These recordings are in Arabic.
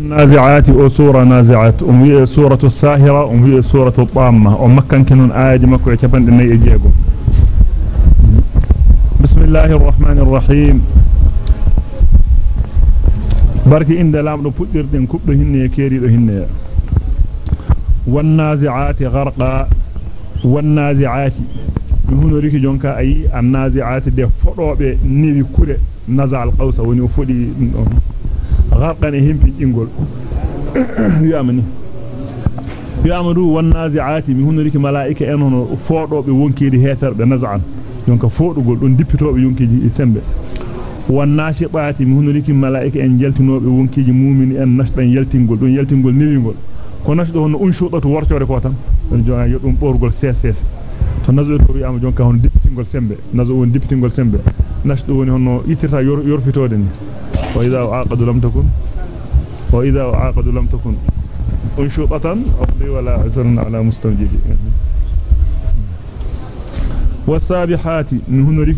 نازعات أسورة نازعات. أمي سورة الساهرة أمي سورة الطامة. أمكن كنون آيات مكوية كفن إني إجيكم بسم الله الرحمن الرحيم. بارك إن دلام نو فتر دين كبه هن يكيري له هن والنازعات غرقا. والنازعات. يهون ريك جونكا أي النازعات دي فروع بي كوري نزع القوس ونفولي غرقن هم في جنغول يامني يامرو والنازعات منهن ريك ملائكه انهن فودو بي وونكيدي هيتر ده نزعن دونك فودو غول دون ديبيتو بي يونكيدي سمب والناشطات منهن ريك ملائكه ان جلتنو بي وونكيدي مومن ان نشدن يلتينغول دون يلتينغول نيويغول كون نشدو هن اون شوطات ورتوري كوتام دون جون يودوم بورغول سي سي سي تو نازو ريام جون كان ديبتينغول سمب نازو ون ديبتينغول سمب نشدو ون هنو يتيرتا يور يورفيتودني وإذا عاقد لم تكن وإذا عاقد لم تكن أنشطة أقضي ولا عذر على مستوجب والسابحات من هنا ريك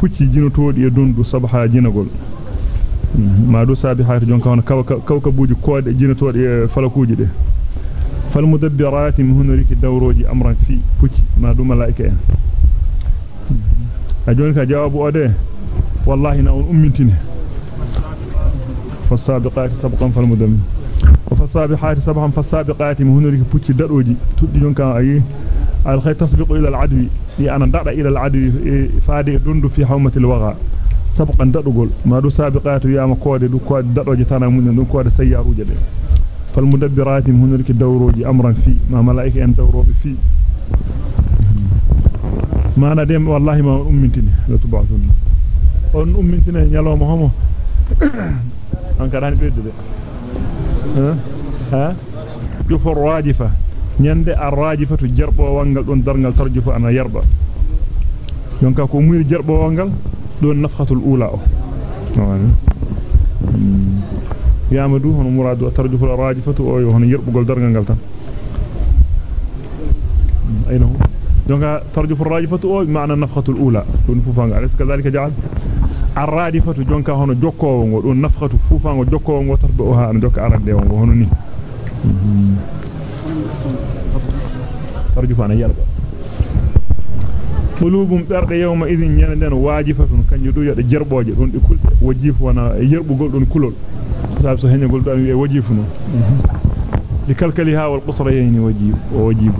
بوتشي جينو تودي دوندو سبحا جينغول. ما دو سابحات جون كان كوكبوجي كود جينو تودي فلكوجي دي. فالمدبرات من هنا ريك دوروجي امرا في بوتشي ما دو ملائكة. اجون كان جواب اودي والله ان امنتني sabqan fal mudammir وفالسابحات سبحا فالسابقات مهنرك بوتشي دادوجي تودي جونكا أي. الخير تسبق إلى العدو. دي أنا دادا إلى العدو فادي دوندو في حومة الوغى. سبقا دادوغول ما دو سابقات ياما كودي دو كود دادوجي تانا من دو كود سياروجي دي فالمدبرات مهنرك دوروجي امرا في. ما ملائكة أن دوروبي في. ما أنا ديم والله ما أمنتني. لا تبعثون on ummintine nyaloma homo an karani beddude ha yufur rajifa nyande arrajifatu jarbo wangal don dargal tarjufu ana yarba donka ko muuri jarbo wangal don nafhatul ula o yamadu hono muradu tarjufu arrajifatu o hono yerbugol dargal gal tan ayno donka tarjufu arrajifatu o maana nafhatul ula don fufanga alaysa kadhalika ja'al arradifatu jonka hono jokkowo ngo don nafkhatu fufango jokkowo ngo tardo o ha an jokka arande ngo hono ni tarjufa na yarba qulubum berde yawma idhin yananden wajifatun kanju du yode jerboje don de kulde wajifu wana yerbugol don kulol sab so henyagol do wi wajifu no li kalkaliha wal qusrayn wajib wajib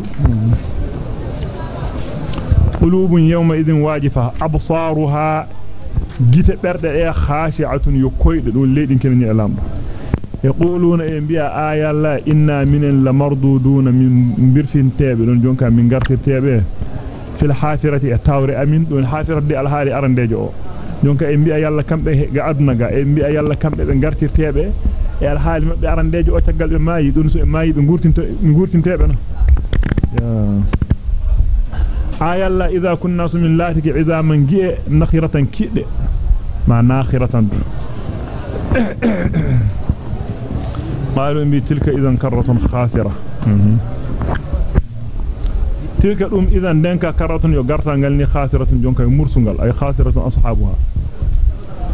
qulubun yawma idhin wajifa absaruha gite berde e khashi'atun yukoyde dum leedin kenani e lamdo yaquluna e biya ayalla inna minen la marduduna min birfintebe don jonka min gartirtebe fil hafirati e tawre amin don hafirati al hali arandejo o jonka e biya yalla kambe ga aduna ga e biya yalla kambe be gartirtebe e al hali mabbe arandejo o tagal be mayi don so e mayi be gurtinto gurtintebe no ya ayalla idha kunna min latiki izaman gi'e nakhiratan kidde ناخرة. قالوا إنبي تلك إذن كرة خاسرة. تلك الأم إذن دينك كرة يقرت أنجلني خاسرة جونك مرسنجل أي خاسرة أصحابها.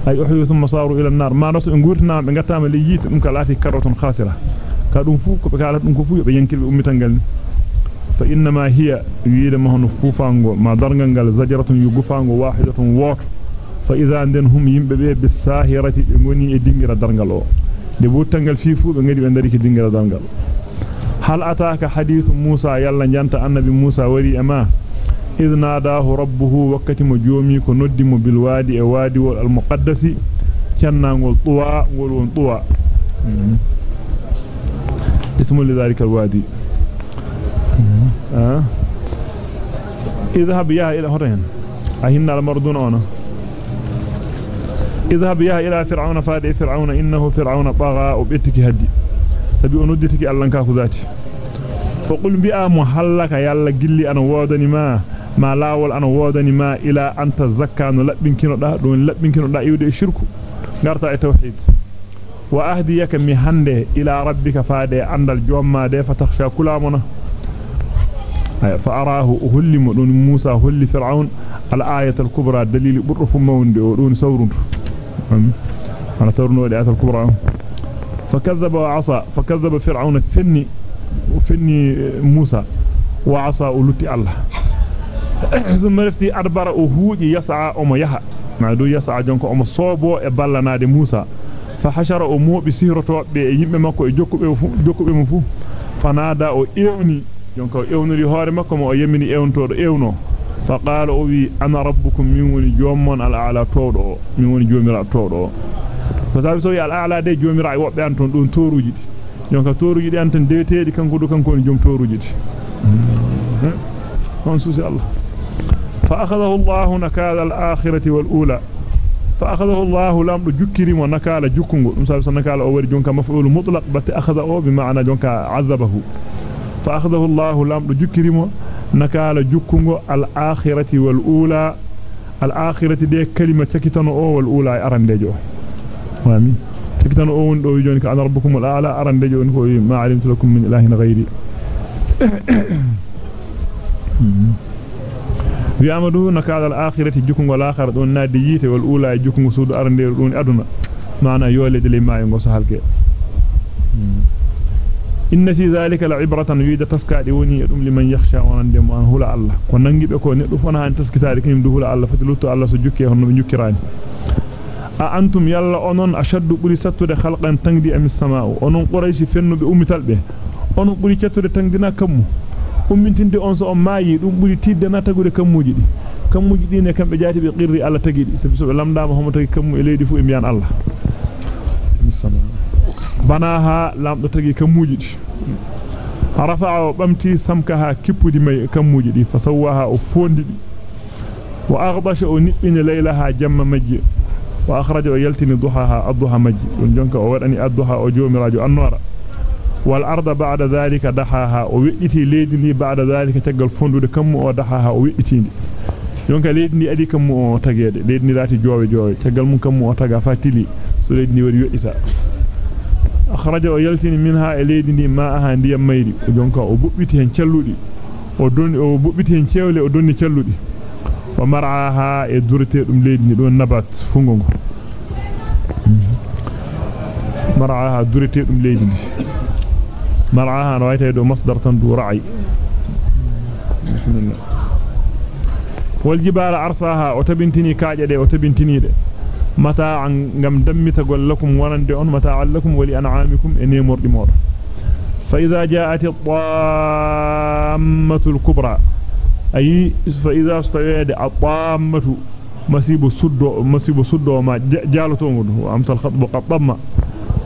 أي أحد ثم صاروا إلى النار. ما نص إن قرتنا نعم، من قتام نعم اللي جيت أمك لا كرة خاسرة. قالوا فوق بكالت أمك فوق بينكل بأمي تنجلني فإنما هي يريد ما هو نفوفا ما زجرة يقفا واحدة وقف فإذا عندن هم يمبدأ بالساهرة بموني الدنجرة درنغلو لبوت تنغل في فوق ونجد بندريك الدنجرة درنغلو هل أتاك حديث موسى؟ يلا جانت أنبي موسى ولي أما. إذ ناداه ربه وقت مجومي كندم بالوادي وادي والمقدس كان نقول طواء ولون طواء اسم لذلك الوادي. آه. اذهب يا إلى هرين. أهن المرضون أنا اذهب يا إلى فرعون فادي فرعون إنه فرعون طغى وبتك هدي. سبي اندتك الله كاكو ذاتي. فقل بيا محلك يلا جلي أنا وودني ما ما لاول أنا وودني ما إلى أن تزكى لبنكينو دا دون لبنكينو دا يودي شركو غارتا أي توحيد. وأهديك مي هانده إلى ربك فادي عندل جوما دي فتخشى كلامنا. فأراه أهل مدون موسى هل فرعون. الآية الكبرى دليل برف موند ودون سورند أنا سورند الآية الكبرى. فكذب وعصى. فكذب فرعون فني وفني موسى وعصى ولتي الله. ثم رفتي أدبر أهوجي يسعى أم يها ما دو يسعى جنكو أم صوبو إبالا دي موسى. فحشر أمو بسيرة بيهم مكو جوكو بمفو فنادى أو إيوني. جنكو إيوني هوري مكو. مو يمني إيون تور إيونو. فقال أبي أنا ربكم من يومون الأعلى تورو من يومون جوميرا تورو فسابي سوي الأعلى دي جوميرا يوابي أنتون دون تورو جدي يونك تورو جدي أنتون ديوتي دي كان قدو كان قدو جوم تورو جدي فانسوسي الله. فأخذه الله نكال الآخرة والأولى. فأخذه الله لم يجكرم ونكال جكنغو. نسابي سنكال أولي جونك مفعول مطلق بات أخذه بمعنى جونك عذبه. فأخذه الله لام جكرمه نكال جكمه الآخرة والأولى الآخرة دي كلمة تكتن أو والأولى أرن ديجو تكتن أو وندو يجونك أنا ربكم الأعلى أرن ديجو إنه ما علمت لكم من إله غيري في أمده نكال الآخرة جكمه الآخرة دون نادييته والأولى جكمه سود أرن ديجو أدنى معنى يولد لي ما ينغو سهل كيه أدنى معنى يولد لما ينغو سهلك إن في ذلك العبرة يريد تسكاد وني أدم لمن يخشى وندم أن هو الله وننجي بكو ندفنا أن تسكتاري كنم دهول الله فتلوتو الله سجوكي هنو من يكراني a antum yalla onon ashaddu buri sattude khalqan tangdi am samaa'u onon qurayshi fennube ummitalbe onon buri cettude tangdina kammu ummintinde on so on maayi dum buri tidde na tagude kammuji di kammuji di ne kambe jaati be qirri alla tagidi sabi so be homo tagi kammu e leydi fu e miyan alla banaha lamdo tagi kammuji di rafa'a bamti samkaha kippudi may kammuji di fasawaha o fondi di wa aghbasha o nibbini laylaha jamma majji وأخرج ويلتني ضحاها الضحى مجي ونجنك وودني الضحى وجومراجو النور والأرض بعد ذلك دحاها ووئتي ليدني بعد ذلك تقل فندود كم ودحاها ووئتيني jonka leedi ndi adi kam mo tagede leedi ni lati joowe joowe tagal mun kam mo taga fatili so leedi ni wadi akhraja o yaltini minha e leedi ndi ma aha ndiyam mayri. Jonka o bubbiti hen celludi o donni o bubbiti hen cewle o donni celludi wa mar'aha e durte dum leedi ndi don nabat fungongo mar'aha durte dum leedi ndi. Mar'aha no wayte do masdar tan du ra'i bismillah wal jibala arsaha o tabintini kaaje de o tabintini de متاعا غم دميت لكم ورند ان متاع لكم ولانعامكم إني مردي مور. فإذا جاءت الطامة الكبرى أي فإذا استويد الطامة مصيب سدو مصيب سدو ما جالتو وامت الخطب قطم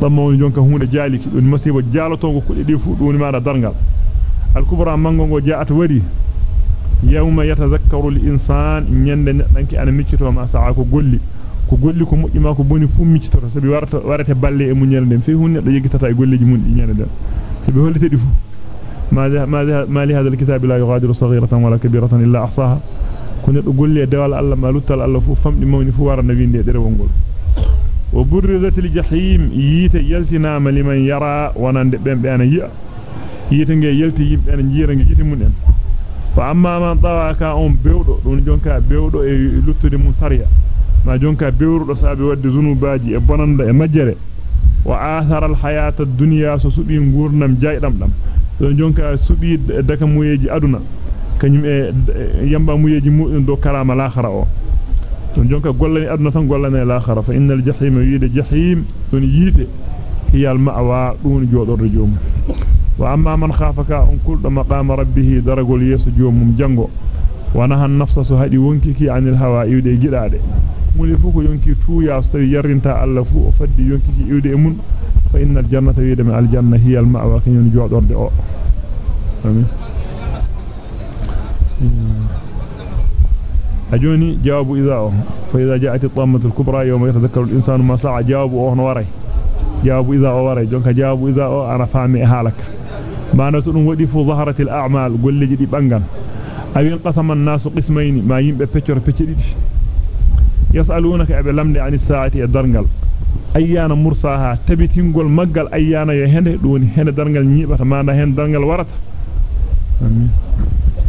طم. جونك هون جالك مصيب جالتو كدي فودوني ما درغال الكبرى مانغو جاءت وري. يوم يتذكر الإنسان ينند نكي أنا ميتو ما ساعة كو ana ma ko golli ko golli mujjima ko boni fu miccito sabi warata warate balle e munyal den fi hunne do yegitata e golleji mun di nyande den sabi hollite di fu ما ما ما لهذا الكتاب لا يغادر صغيرة ولا كبيرة إلا أحصاها كنت أقول لي دوال الله ما لطل الله فو فم موني فو وار النبي دي درونغول وبرزت الجحيم ييت يلتنا لمن يرى ونند بن بان يا ييت nge yelti yimbe en jiira nge jiti mun en fa amma man tawa ka on bewdo don jonka bewdo e luttude mun sariya ma jonka bewrudo saabe wadde zunubaji e bonanda e majjere wa athara al hayata ad-dunya so subi ngurnam jaydam dam don jonka subi daka muyeji aduna kanyum e yamba muyeji mudun do karama l'akhara o don jonka gollani aduna tan gollani l'akhara fa innal jahima yide jahim don yite hiyal ma'wa dun jodordo jom wa amma man khafaka on kuldo maqama rabbih daragol yeso jomum jango wana han nafsa so hadi wonkiki anil hawa iwde gidade muli ko yonki tuya so tawi alla fu o faddi yonkiki iwde e mun fa innal jannata al janna hiya al ma'wa kanyon jodorde o amin ajoni jawabu idha fa idha ja'at at-tammatu al-kubra yawma yatadhakkaru al-insanu ma sa'a jawabu o hono waray jawabu idha o waray jonka jawabu idha o ana faami halaka mana so dum wadi fu zaharat al-a'mal golleji di bangan awin qasama an-nasu qismayn ma yimbe peccor pecce didi yasalunaka abe lamde ani sa'ati ad-dargal ayyana mursaha tabitingol maggal ayyana yo hende doni hende dargal nyibata manda hen dargal warata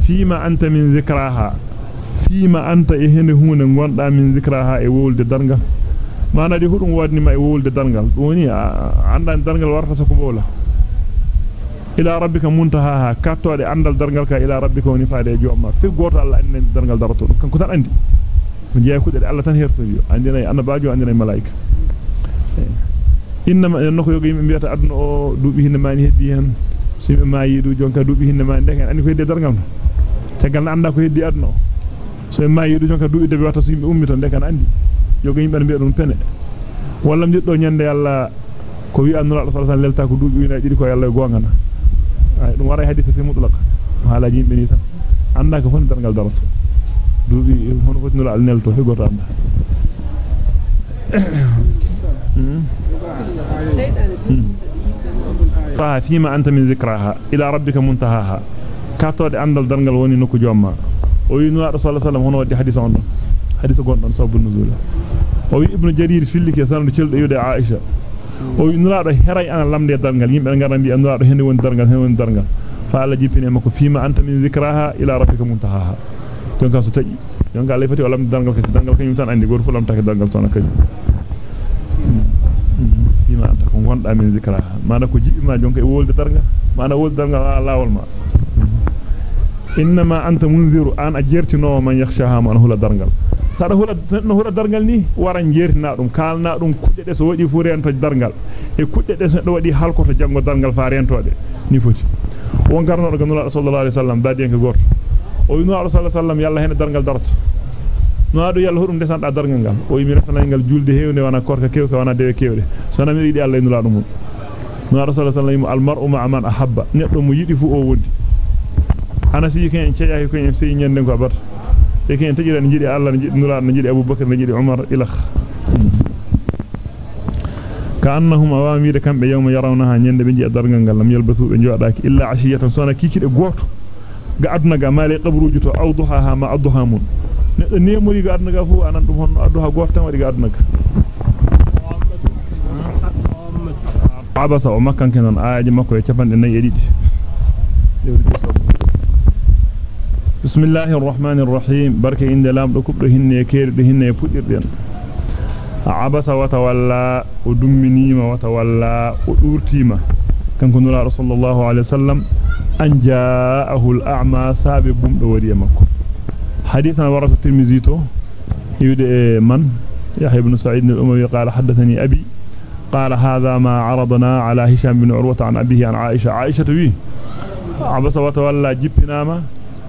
fima anta min zikraha fima anta e hende hunde gonda min zikraha e wolde dargal mana di hudum wadni ma e wolde dangal woni anda dangal warta ko bola ila rabbika muntahaha kattode andal dargal ka ila rabbika woni faade jomma fi goto Allah andi dargal darato kanko tan andi Allah tan hertori andina annabaajo andina malaika inna nako yogi yimbe biata aduna o duubi hinne mani heddi hen simi maayi du jonka duubi hinne mani deken andi ko heddi dargal tegal anda ko heddi aduna o so maayi du jonka duubi de wata so yimbe ummi ton deken andi yogi yimbe be dum pene walla mjiddo nyande yalla ko wi annura sallallahu alaihi wasallam ko duubi ina didi ko yalla gongana ay dum wara hadith fi mutlaq haalaji yimbe ni tan anda duubi hono foti nula al nelto anda fa fima anta min zikraha ila rabbika muntahaha katode andal dargal woni nokku jomma o wi nula sallallahu alaihi wasallam hono wadi hadith on don hadith gondon sabu nuzul o wi ibnu jarir fillike sanadu celdo yude aisha o wi nula do heray ana lamde dargal yimbe ngarandi nula do hende woni dargal hende woni dargal fa ala jipine mako fima anta min zikraha ila rabbika muntahaha don ka so taji don ka lefati walam dargal kesi dargal kanyum tan andi gor fulam take dargal sona kanyum fima anta ko gonda min zikraha mana ko jibi ma jonka e wolde dargal mana wolde dargal ala lawol ma. Innama anta munziru an ajertino man yakhshaha man hula dargal sada hula no hula dargal ni waran jertina dum kalna dum kudde de so wadi fu rento dargal e kudde de so do wadi halkoto jango dargal fa rentode ni foti won garno do ganula sallallahu alaihi wasallam badi en gorto o wi no sallallahu alaihi wasallam yalla hen dargal darto no adu yalla hudum desanda dargal gal o wi mi resana ngal julde heewne wana korka kewka wana dewe kewde so na mi yidi Allah inula dum no sallallahu alaihi wasallam al mar'u ma'a man ahabba neddo mo yidi fu o wondi ana si ken ciaji ko en sey nyande ko abar e ken tajiran jidi Allah jidi nula na jidi Abubakar na jidi Umar ilakh كأنهم أوامير كم بيوم يرونها نيند بنجي درغان لم يلبثوا بنجوداك إلا عشية سونا كيكيد غوتو غادنا غا مالي قبروجو تو أوضحاها ما أضحى مون نيموري غادنا غا فو أنان دوم هون أضحى غوت تان ودي غادنا عبس ومكان كنن آياجي مكو يتفان ناي يديدي بسم الله الرحمن الرحيم بركة إن لام دو كبر هن كير هن يفدير عبس وتولى ودمنيما وتولى ودورتيما كان كن رسول الله عليه وسلم أن جاءه الأعمى بمدو ودي مكو. حديثنا الترمذي تو. يودي من؟ يحيى بن سعيد الأموي قال حدثني أبي. قال هذا ما عرضنا على هشام بن عروة عن أبيه عن عائشة. عائشة وي عبس وتولى جبناما.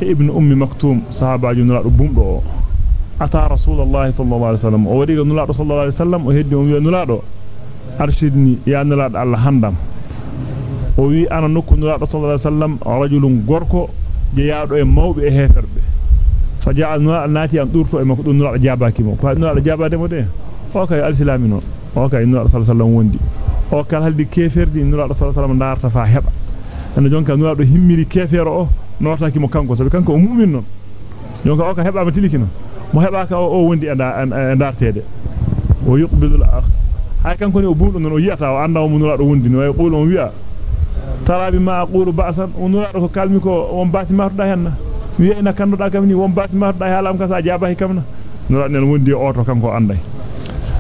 ابن أم مكتوم صحابة جنرال بمدو ata rasulullah sallallahu alaihi wasallam o wadi nulaado sallallahu alaihi wasallam o heddi o wi nulaado arshidni ya nulaado Allah handam gorko je yaado e mawbe e heferbe faja'al nulaado nati am durto e makko dun nulaado jabaki mo fa nulaado jabade mo de o kay alsilamino o kay nulaado sallallahu alaihi wasallam wondi o kal haldi keferdi nulaado sallallahu alaihi wasallam darta fa heba en jonka nulaado himmiri kefero o notaki mo kanko sabi kanko o mu'min non jonka o ka heba ma tilikino mo hebaka o wondi e dartede o yuqbilu al-akh hay kanko ni o buudo non o yiyata o anda o munula do wondi no e qulu on wi'a tarabi ma aqulu ba'san do ko kalmi ko won baati martuda henna wi'a ina kanduda kam ni won baati martuda halam ka sa jabahi kamna nula nen wondi oto kanko anday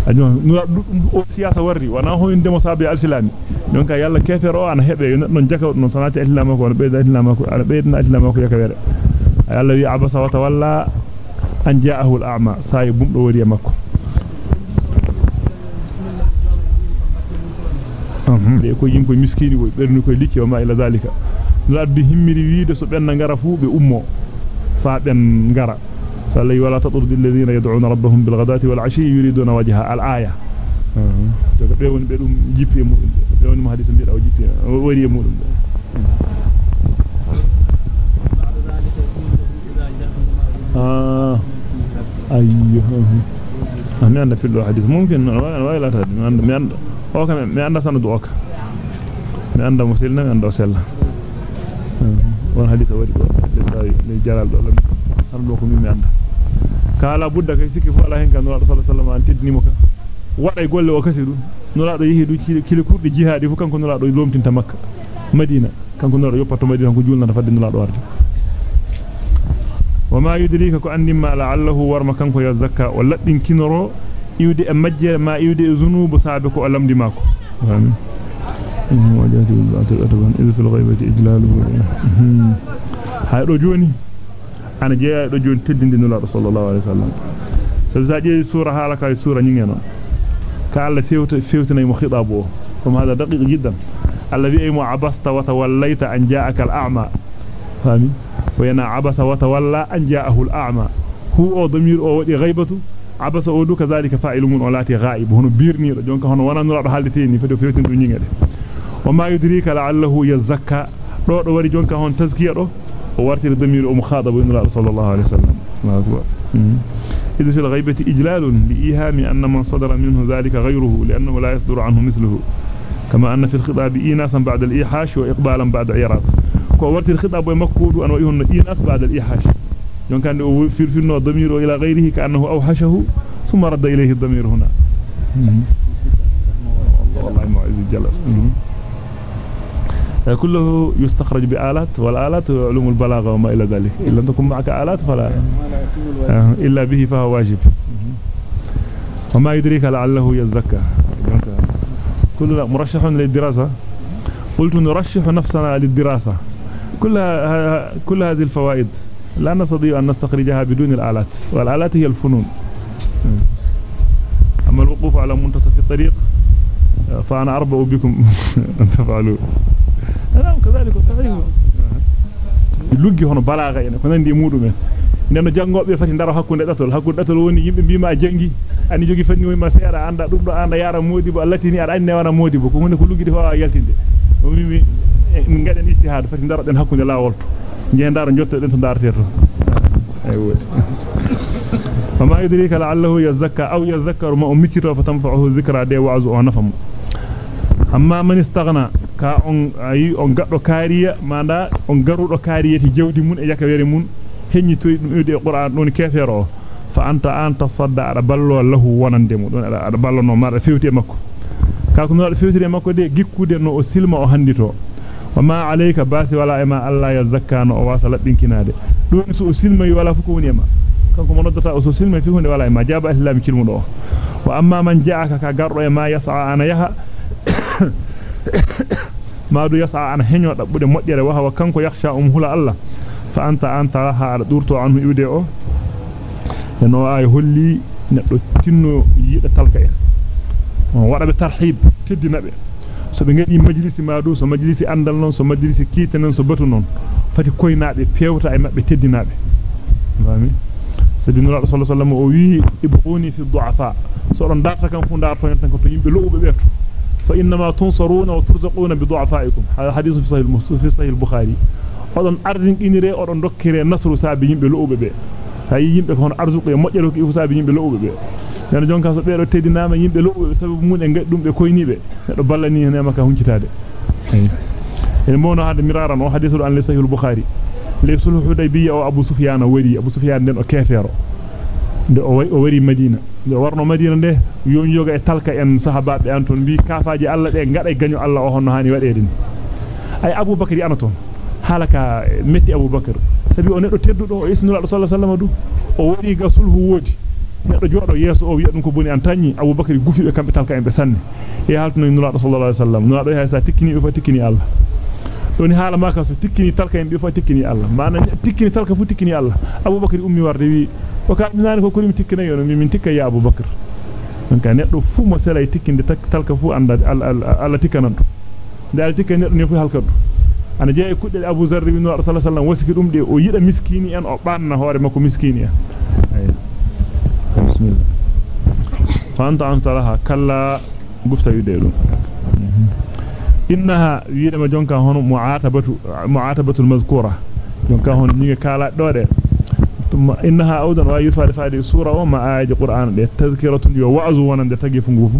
ajon nula o siyasa warri wana ho inde mo sabe al-islami donc yalla kefero ana hebe non jaka non sanati al-islam ko be al-islam ko ala be al-islam ko yakawere yalla wi abasa wa tawalla an ja'ahu al-a'ma sayi bumdo wari makko de ko yimko miskini ko berni ko licci o ma ila zalika laddi himmiri wiide so ben ngara fu be ummo fa ben ngara sallay wala tatrud alladhina yad'una rabbahum bil ghadati wal 'ashi yuriduna wajha al-aya to be woni be dum jippi e mudum be woni mo hadith biida o jippi wari e mudum آه أيوه أنا في الحديث ممكن ولا تهدي من عند من عند أو كم من عند سند أوك من عند مسلم من عند وسلا وان حديث وري لسا لجلال دولم سند أوك من عند kala budda kay sikki fu ala hen kan sallallahu alaihi wasallam an teddinimo ka waday golle o kasi dum nulaado yehi du kili kurdi jihadi fu kanko nulaado lomtinta makka madina kanko nulaado yoppato madina kanko julnata fadde nulaado warde وما يدريك كو أن ما لعله ورما كنكو يزكى ولدين كنرو iwde e majje ma iwde e zunubu saabe ko lamdi mako amin wajati bil adaban idh fil ghaibati ijlaluhu haydo joni ana jeeya do joni teddinde nula sallallahu alaihi wasallam sabi sa jeeyi sura halaka sura nyingeno ka alla fewta fewtina mo khitabu kuma hada daqiq jiddan alladhi aymu abasta wa tawallaita an ja'aka al-a'ma fami wa yana abasa wa tawalla an ja'ahu al-a'ma hu o damir o wadi ghaibatu abasa o du kadhalika fa'ilu mun olati ghaib hono birni do jonka hono wana nura do haldete ni fado fewtin do nyingede wa ma yudrika la'allahu yazakka do do wari jonka hon tazkiya do o wartiri damir o mukhatabu inna sallallahu alaihi wasallam ma akbar إذ في الغيبة إجلال لإيهام أن من صدر منه ذلك غيره لأنه لا يصدر عنه مثله كما أن في الخطاب إيناسا بعد الإيحاش وإقبالا بعد عراض كورت الخطاب ومكود أن وإهن إيناس بعد الإيحاش يوم كان في الفن الضمير إلى غيره كأنه أوحشه ثم رد إليه الضمير هنا. والله معز الجلال. كله يستخرج بآلات والآلات علوم البلاغة وما إلى ذلك. إلا أن تكون معك آلات فلا إلا به فهو واجب. وما يدريك لعله يزكى. كلنا مرشح للدراسة. قلت نرشح نفسنا للدراسة. كل كل هذه الفوائد لا نستطيع أن نستخرجها بدون الآلات والآلات هي الفنون. أما الوقوف على منتصف الطريق فأنا أربع بكم أن تفعلوا. نعم كذلك صحيح. لجي هنا بلاغة يعني كنا ندي مودو يعني. من نحن جنغو بي فتن دارو حكو نتطل حكو نتطل وني يبين بيما جنغي أني جوغي فتن ويما سيارة عند دوبلا عند يارا موديبو التي نيار أني وأنا موديبو كنا نقول لجي دفاع يلتين دي. ومي مي أن اجتهاد فتن دارو دن حكو نلاولتو darete to ay wodi fama yudrika la'allahu yazakka aw yadhakkaru ma ummikito fatanfa'uhu dhikra de wa'zu wa nafamu amma man istaghna ka on ayi on gaddo kariya manda on garudo kariyati jawdi mun e yakawere mun henni toy dum iwde qur'an don kefero fa anta anta sadda ada ballo lahu wonande mu don ada ballo no mara fewti makko ka ko no fewti makko de gikkude no o silma o handito wala fu ko woni ema kanko mo noddata o so silma fi hunde wala ema jaba islam kilmudo wa amma man ja'aka ka gardo e ma yas'a ana yaha maadu yasa an henyo dabbude moddere wa hawa kanko yakhsha um hula Allah fa anta anta ha ala durto anhu iwde o eno ay holli neddo tinno yida talka en on wada be tarhib teddinabe so be ngadi majlisi maadu so majlisi andal non so majlisi kiite non so batu non fati koynaabe pewta e mabbe teddinabe fami sayyidina rasul sallallahu alaihi wasallam o wi ibquni fi du'afa so don darta kan fu darto en tan ko to yimbe lobbe beeto فإنما تنصرون وترزقون بضعفائكم هذا حديث في صحيح المسلم في صحيح البخاري odon arzinkinire odon dokkire nasru saabi yimbe lo'ube be say yimbe ko hono arzuko e mojjero ko ifu saabi yimbe lo'ube be den jonka so beedo teddinama yimbe lo'ube sababu mun e gaddum be koynibe nedo ballani hen maka huncitaade en mono hade miraran o hadithul an li sahih al-bukhari li sulhu hudaybiyya o abu sufyan wari abu sufyan den o kefero de o wari madina de warno madina de yon yoga e talka en sahabaabe an ton bi kafaaji alla de ngada e gañu alla o honno hani wadede ni ay abubakar yi anaton halaka metti abubakar sabi o neddo teddudo o isnu sallallahu alaihi wasallam du o wari ga sulhu wodi neddo jodo yeso o wi'a dum ko boni an tanni abubakar gufi be kambe talka en be sanne e haltuno nura sallallahu alaihi wasallam nura do hay sa tikkini fa tikkini alla doni hala maka so tikkini talka en be fa tikkini alla mana tikkini talka fu tikkini alla abubakar ummi warde wi o ka minani ko kulimi tikkina yono min tikka ya abubakar donc neddo fu mo selay tikkinde talka fu anda alla tikkanan do dal tikka neddo ne fu halkadu ana jeey kudde abu zarr bin rasul sallallahu alaihi wasallam wasiki dum de o yida miskini en o banna hoore makko miskini en anta laha kalla gufta yude dum innaha wiide ma jonka hono mu'atabatu mu'atabatu al-mazkura jonka hono ni kala do de ثم إنها أودا ويفعل فعل سورة وما آية قرآن تذكرة يو وعز ونند تقيفنه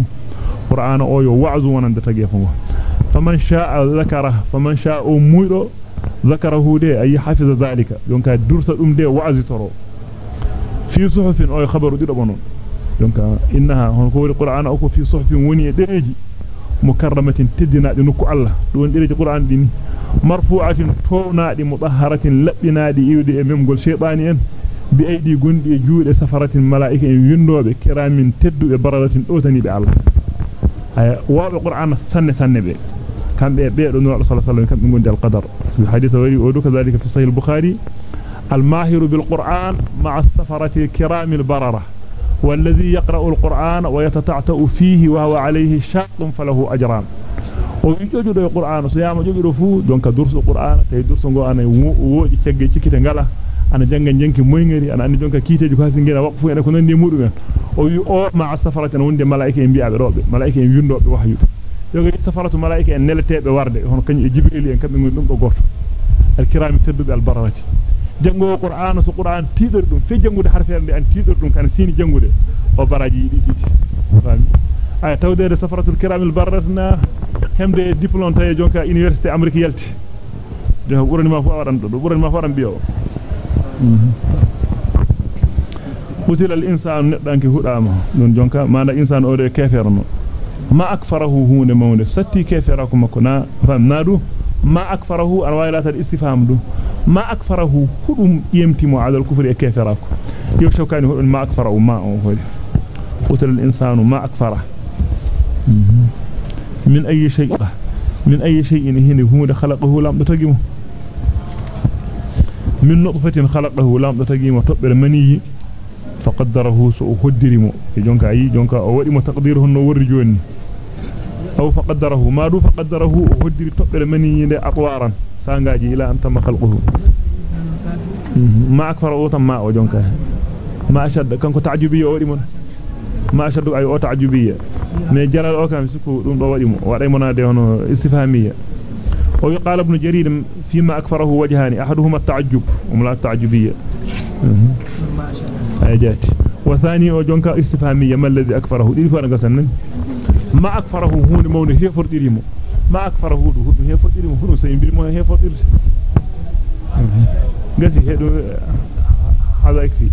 قرآن أو يو وعز ونند تقيفنه فمن شاء ذكره فمن شاء مويرو ذكره دي. أي حفظ ذلك. يونكا درسة أم دي وعز ترو. في صحف أو خبر دي ربنون دونك إنها هون قول القرآن أو في صحف وني ديجي. مكرمة تدنا دي نكو الله. دون ديجي القرآن دي مرفوعة فونا دي مطهرة لبنا دي إيو دي أمم إيه قول شيطانيين بأيدي قندي جود سفرة ملائكة ينو بكرام تد برادة أوتني بأل وابي القرآن السنة سنة بي كان بيئر نوع صلى الله عليه وسلم كان بيقول دي القدر. في الحديث ويقول كذلك في صحيح البخاري. الماهر بالقرآن مع السفرة الكرام البررة والذي يقرأ القرآن ويتتعتأ فيه وهو عليه شاق فله أجران ويجوجو القرآن سيما جوجو فو دونك درس القرآن تي درس ngo ana woji cegge cikite ngala ana janga jenki moyngari ana andi jonka kiteju ko hasingena waqfu en ko nandi mudum en o wi o ma safarati wonde malaika en bi'abe robe malaika en windobe wahyu yoga safaratu malaika en neletebe warde hono kany e jibril en kambe dum do teddube al barawati jango qur'an so qur'an tidor dum fe jangude harfeende an tidor dum kan sini jangude o baraji yidi didi fami ay tawde safaratul kiramil baratna hemde diplôme tay jonka université amérique yalti de burani ma fu wadan do burani ma fu wadan biyo قتل الإنسان ندانك هداما دون جونكا ما دا إنسان أوري كافرنو ما أكفره هون مولد ستي كافركم كنا فنادو ما أكفره أروايلات الاستفهام دو ما أكفره هدوم يمتم على الكفر كافركم يوشو كان هدوم ما أكفره ما أوهد قتل الإنسان ما أكفره. من أي شيء؟ من أي شيء هنا هو خلقه لم تتجمه من نطفة خلقه لم تتجمه تبر مني فقدره سو هدرمو جونكا اي جونكا أو ودي تقديره نو وري جوني أو فقدره ما دو فقدره هدري تبر مني دي اطوارا سانغاجي إلى ان تم خلقه ما أكثر أو تم ما أو جونكا. ما أشد. كانكو تعجبيه ودي من ما أشد أي أو تعجبيه مي جلال أو كان سكو دوم دو ودي مو وداي منادي هونو استفهاميه ويقال ابن جرير فيما أكفره وجهان أحدهما التعجب وملا التعجبية أجاتي وثاني وجونكا استفهامية ما الذي أكفره؟ دي فانا قسنن ما أكفره هون مون. هي فرديريمو ما أكفره هون هي فرديريمو هون سيمبريمو هي فردير قسي هدو هذا يكفي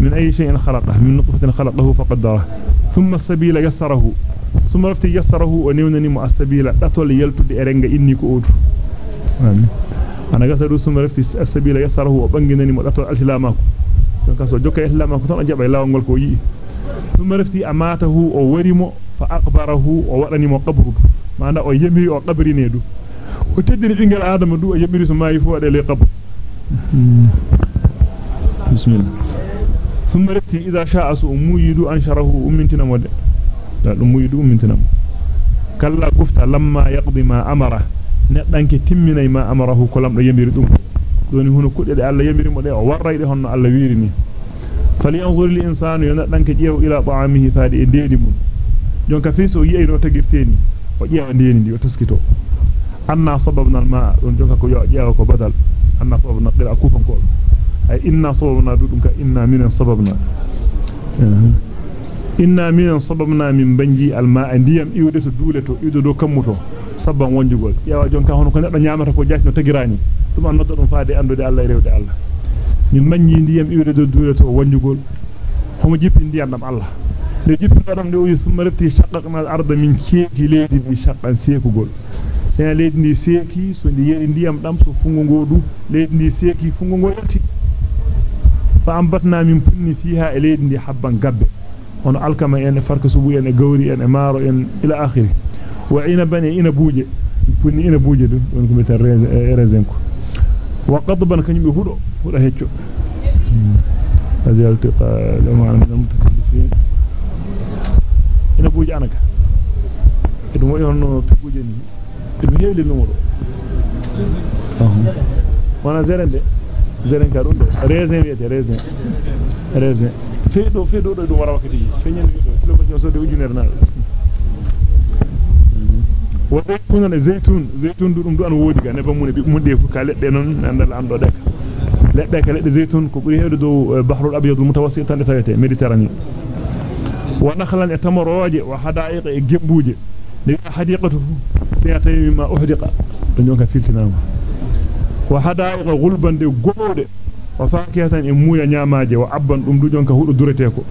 من أي شيء خلقه من نطفة خلقه فقدره ثم السبيل يسره ثم رفت يسره ونيونني مو السبيل erenge inni ko odu. Ana gasa du ثم رفت السبيل يسره وبنغنني ko don kaso jokka altilama ko tan jabay lawol ko yi ثم رفت amatahu o warimo فأقبره وورني مقبره. ما أنا أجمعه وقبري نيدو. وتدري إن قال آدم دو أجمعه سماه يفوق عليه قبر. بسم الله. ثم رتي إذا شاء أمو يدو أنشره أمين تنم لا أمو يدو أمين تنم كلا قفت لما يقضي ما أمره. نتنك تمني ما أمره كلام يمير دو دوني هنا كل يدي الله يمير مده ووري دي هنو الله ويرني فلينظر الإنسان ينتنك جيه إلى طعامه فادي إدي دي, jonka fi so yi'ay no tagirteni o jeewa deeni ndi o taskito anna sababna al ma'a don jonka ko jeewa ko badal anna sababna qira kufan ko ay inna sababna dudum ka inna minan sababna inna minan sababna min banji almaa ndiyam iwde to duule to iwde do kammuto sabban wonjugol yawa jonka hono ko neddo nyaamata ko jaati no tagirani dum an noddo dum faade andude Allah e rewde Allah min banji ndiyam iwde do duule to wonjugol homo jippi ndiyam dam Allah de jippi dam de o yusuma refti shaqqaqna al-arda min keeki leedi bi shaqqan seekugol sen leedi ndi seeki so ndi yeri ndiyam dam so fungo ngodu leedi ndi seeki fungo ngo yalti fa ambatna min punni fiha e leedi ndi habban gabbe hono alkama en farka subu en e gawri en e maaro en ila akhiri wa inaban ina buuje punni ina buuje dum won ko metan raisin ko wa qadban kanyum hudo hudo hecco هذه التقاء لما من buuje anaka edum woni hono buuje ni edum heewli numero wana zerende zeren ka dum raisin wiete raisin raisin feedo feedo do dum wara wakati feñen do kilometer so de ujunere na wa zaytun ne zaytun zaytun dum do an wodi ga ne ba mun bi mun de fu ka ledde non andal ando deka ledde ka ledde zaytun ko buri heedo do bahrul abyad mutawassit tan tawete e e de hadiqatu sayata uhdiqa do jonka filtinama wa hada'iq gulban de gode wa fakihatan e muya nyamaaje wa abban dum du jonka hudo durete ko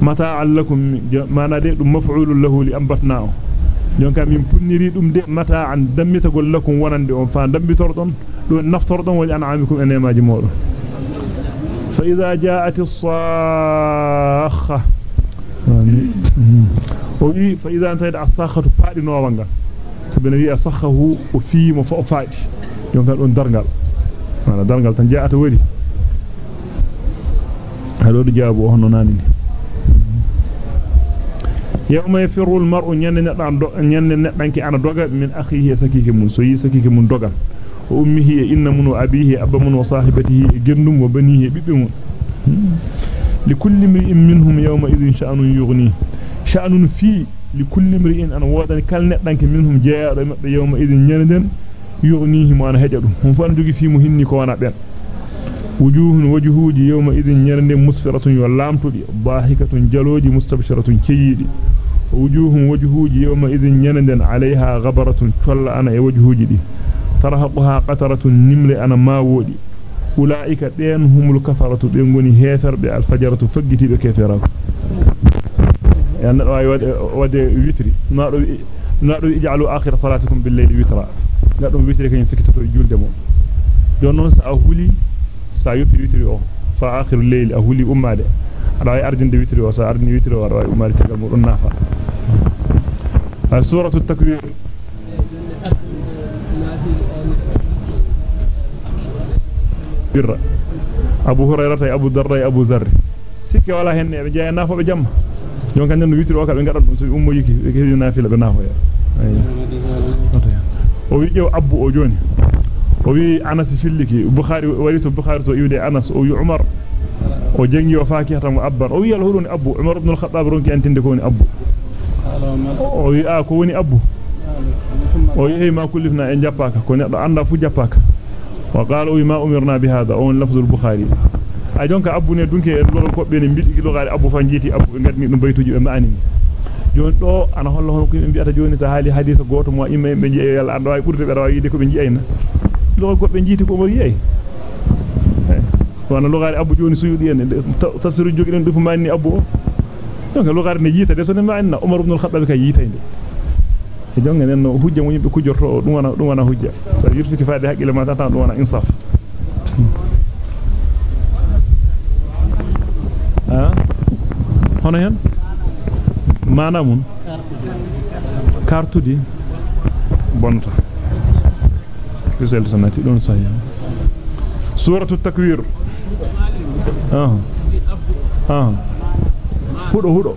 mata allakum manade dum maf'ulun lahu li ambatna'u jonka min punniri dum de mata an dammitagol lakum wonande on fa dammitordon do naftordon wali an'amikum enemaji modon وي فإذا انتهت الصاخة فادي نوانغا سبنا وي صخه وفي مفادي يوم nani yawma yafirru almar'u nyanne nedan do nyanne nedanki ana doga min akhihi sakiki mun so yi sakiki mun dogal wa ummihi inna mun wa abihi abba mun wa sahibatihi gendum wa banihi bibbe yawma idhin sha'nun yughni sha'nun fi likulli imri'in an wadan kal nedanki minhum jeeado mabbe yawma idhin nyaneden يغنيهم أنا هجرهم هم فانجوك في مهني كوانا بين وجوه وجهوجي يوم إذن يرند مسفرة يولامتو ضاحكة جلوجي مستبشرة كيدي. وجوه وجهوجي يوم إذن يرند عليها غبرة تول أنا وجهوجي دي ترهقها قطرة نمل أنا ما ودي. أولئك دين هم الكفرة بينغني هيثر بالفجرة فقتي بكثيرا يعني ودي ويتري نارو اجعلوا آخر صلاتكم بالليل ويترا gadon witri kany sikitoto julde mo jonnon sa huli sa yotti witri o fa akhir layl a huli ummade ada ay ardinde witri o sa ardini witri o ada ay ummade tegal mo don nafa al suratu takwir birra abu hurairata abu darra abu dharr sikke wala henne be jeya nafo be jamma jonka nen witri o ka be gadan dum so ummo yiki be kedi nafila be nafo ya o wi jew abbu o joni o wi anas filliki bukhari wari to bukhari to iwde anas o wi umar o jengi o faaki tan abban o wi yal huluni abbu umar ibn al-khattab ronki antinde ko woni abbu o wi a ko woni abbu o wi ma kullifna en jappaka ko neddo anda fu jappaka وقالوا إيه ما أمرنا بهذا. أون لفظ البخاري. أجونك أبو ندونك اللغة القبيل بيلغي لغة أبو فانجيتي أبو نغتني نبيتو جيب أمعني جون تو أنا هلا هلا كم بيأتى جوني سهالي حديث قوتم وإما بنجي يال أنواي قرد بروايي ديكو بنجي أين لغة القبيل جيتي كومر يأي وأنا لغة أبو جوني سيودي تفسير جوكي لن دفو ماني أبو. دونك لغة نجيتا دي سنة ما أن عمر بن الخطاب كي جيتا e jonga nen no hujja mo yimbe kujorto dum wana dum wana hujja sa yurfiki faade haqqile ma tata dum wana insaf ha hono hen mana mun kartudi bonta bisel sanati don sahi suratu takwir ah ah hudo hudo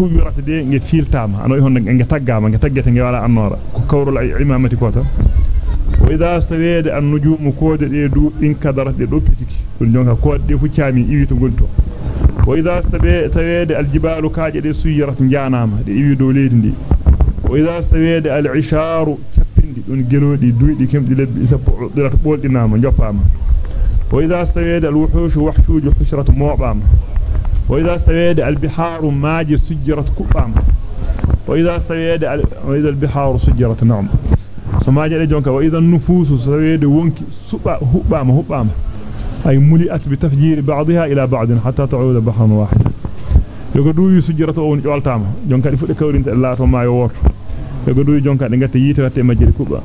لام ركب هن يكير دهن إذا استويد الشمس نانجي إذا استويد الشمس نانجي كويرات دي نجي فيلتاما أنا يهون نجي تاغاما نجي تاغيت نجي ولا أنورا كورو العمامة كوتا وإذا استويد النجوم كود دي دو إن كدرت دي دو بيتيكي دون كود دي فوتشامي إيتو غونتو وإذا استويد الجبال كاجد سيرت جاناما دي يوي دو ليدي دي وإذا استويد العشار كبندي دون جلودي دويدي كمدي لبي سبو درات بولدي ناما جوباما وإذا استويد الوحوش وحشوج حشرة موباما وإذا استويد البحار ماجي سجرت كوباما وإذا استويد ال... وإذا البحار سجرت نعم. سماجي جونكا وإذا النفوس استويد وونكي سبا هباما هباما أي ملئت بتفجير بعضها إلى بعض حتى تعود بحرا واحدا. yogo duuyi sujjirata on joltama jonka di fudde kawrinte Allah to maayo woto yogo duuyi jonka de gatta yite watte majjiri kuba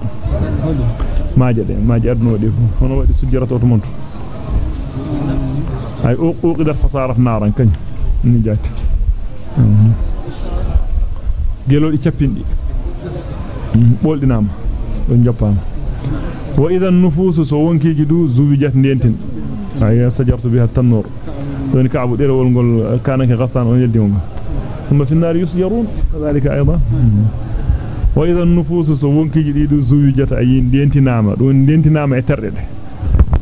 maaje de maaje adno de hono wadi sujjirata to monto ay uqidar اي اوقدت فصارت نارا كن. نجات جيلو دي تشابيندي بولدينام دون جابان. وإذا النفوس سوونكي جدو زوجات ننتين اي سجرت بها التنور. دون كعب دير ولغول كانك غسان اون يديوم ثم في النار يسجرون. كذلك أيضا. وإذا النفوس سوونكي جدو زوجات أي ننتينام دون ننتينام اي ترده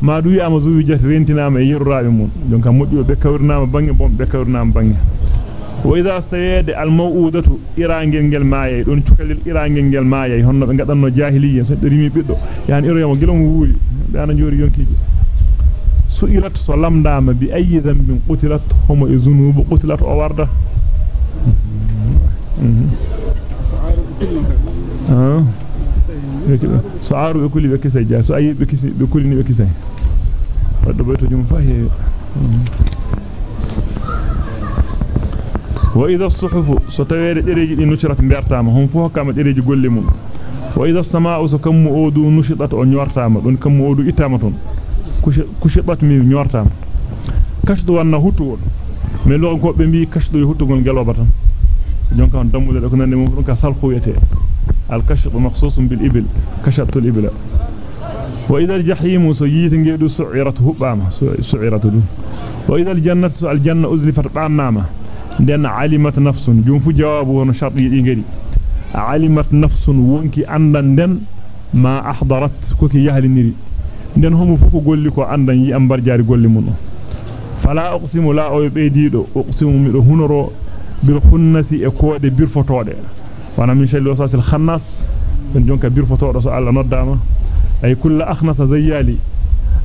ma du yama zuwijat rentinama e yirraabe mun donc moddi be kawrinaama bangi bom be kawrinaama bangi wa idha astayada al maw'udatu irangel ngel maayay don cukalil irangel ngel maayay honno be gadanno jahiliya so rimi biddo yani iro yamo gelom wuuri be ana jori yonkiji su'ilat so lamdama bi ayyi dhanbin qutilat homo e zunubu qutilat o warda ah so aaru be kuli be kisay ja so ayi kisi be kuli ni be kisay وإذا الصحف ستوير إريج نشرت بيرتام هم فوق كما إريج قلمون. وإذا السماء سكم أودو نشطت أو نيورتام دون كم أودو إتامتون. كشطت مي نيورتام كشدو أنه هتون من لغن قوة بمي كشدو يهتون قل قلوبتن جون كان دمو لدكنا نمو فرنك سالخو يتي الكشط مخصوص بالإبل. كشطت الإبل. وإذا الجحيم سييت نجد سعرت هبامة سعرت وإذا الجنة الجنة أزلفت بعنامة لأن علمت نفس جنف جوابه ونشرط يجري علمت نفس وانكي عندن دن ما أحضرت كوكي يهل النري دن هم فوق قول لكو عندن يأمبر جاري قول لمنه فلا أقسم لا أو يبيديدو أقسم من هنرو بالخنس إكواد بيرفتوده shalli wasasil khannas ben jonka bir fotodo so alla noddama ay kullu akhnasa zayyali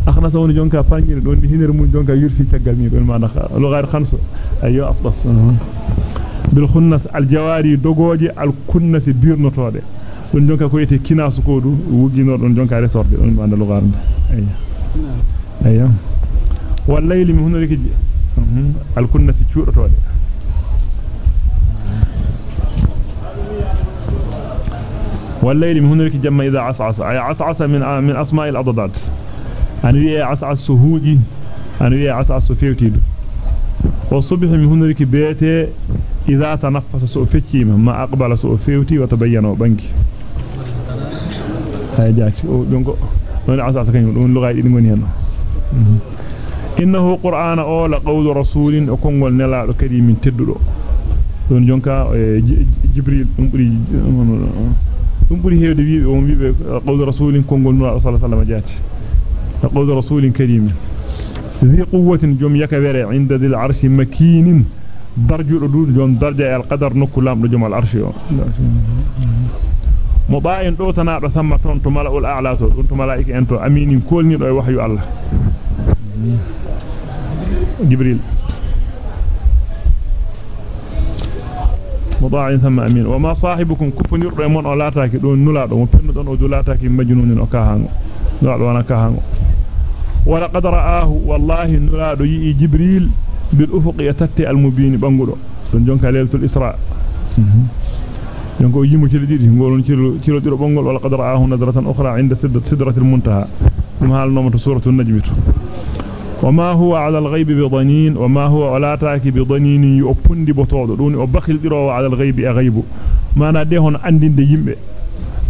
akhnasa woni jonka pangire don hinere mun jonka yurfi tagal mi don mana lo gair khanso ayo afdas bil khunnas al jawari dogoje al kunnas birnotode don jonka ko yete kinasu ko du wugino don jonka resorde don mana lo gair ayya ayya wal layli mi hunore kiji al kunnas ciudotode والليل من هنالك جمع إذا عصعص. أي عصعص من من أسماء الأضداد. أن ويا عصعص سهودي. أن ويا عصعص فيوتيد والصبح من هنالك بيته إذا تنفس سوء فتيم ما أقبل سوء فيوتي وتبين بنك هاي جاك. دونكو. دون عصعص كان دون لغاية دي hen innahu qur'ana o la qawlu rasulin o kongol nelaado kadi min teddudo don jonka jibril dum buri heewde wiibe on wiibe qawlu rasulin kongol nura sallallahu alaihi wasallam jaati qawlu rasulin karim. ذي قوة جم يكبر عند ذي العرش مكين درجة ردود جم درجة القدر نكلام جم العرش مباين دو تنا ثم تون تو ملأ الاعلى تو ملائكه انتو امين كولني دو وحي الله جبريل مضاع ثم امين وما صاحبكم كفن ريمون أو لاتاكي دون mo penno don o dulataaki majnunun o kahango do wana kahango wala qad ra'ahu wallahi nulado yi jibril bil ufuq yatatti al mubin bangudo don jonka lailatul isra jonko yimu ci didi ngolon ci ci diro bangol wala qad ra'ahu nadratan ukhra 'inda وما هو على الغيب بضنين وما هو على تاك بضنين يؤبند بطول دون وبخل دروا على الغيب أغيب ما ناديهن أندين دي يمبي.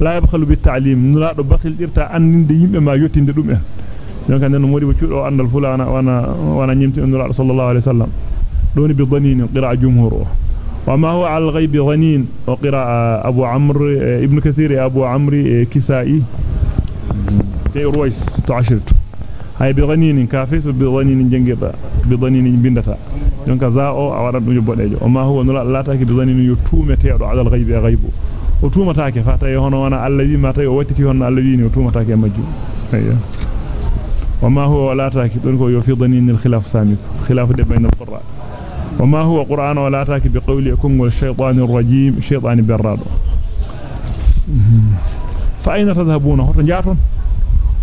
لا يبخل بالتعليم. نرى بخيل درتا أندين دي يمبي ما يؤتين دي دمه لأنك أننا موري بشير وأن الفلانة وأنا, وأنا نيمت أن نرى صلى الله عليه وسلم. دون بضنين قراء جمهور. وما هو على الغيب ضنين وقراء أبو عمرو إبن كثير أبو عمرو إيه، كسائي. إيه، تيرويس تعشرته hay bi ghaninin kafis bi ghaninin jangirda bi ghaninin bindata donc za o awaran dum bodejo o ma huwa nula lataki bi ghaninin yo tumeteedo adal ghaibi ghaibu o tumataake fata e hono wana allazi mata o wattiti hono allazi ni o tumataake majju ayya وما هو ولا تاكي دون كو يفي ضنين الخلاف سامي خلاف دي بين القراء وما هو قرآن ولا تاكي بقول يكون الشيطان الرجيم شيطان براد فأين تذهبون هو جاتون hoto jaaton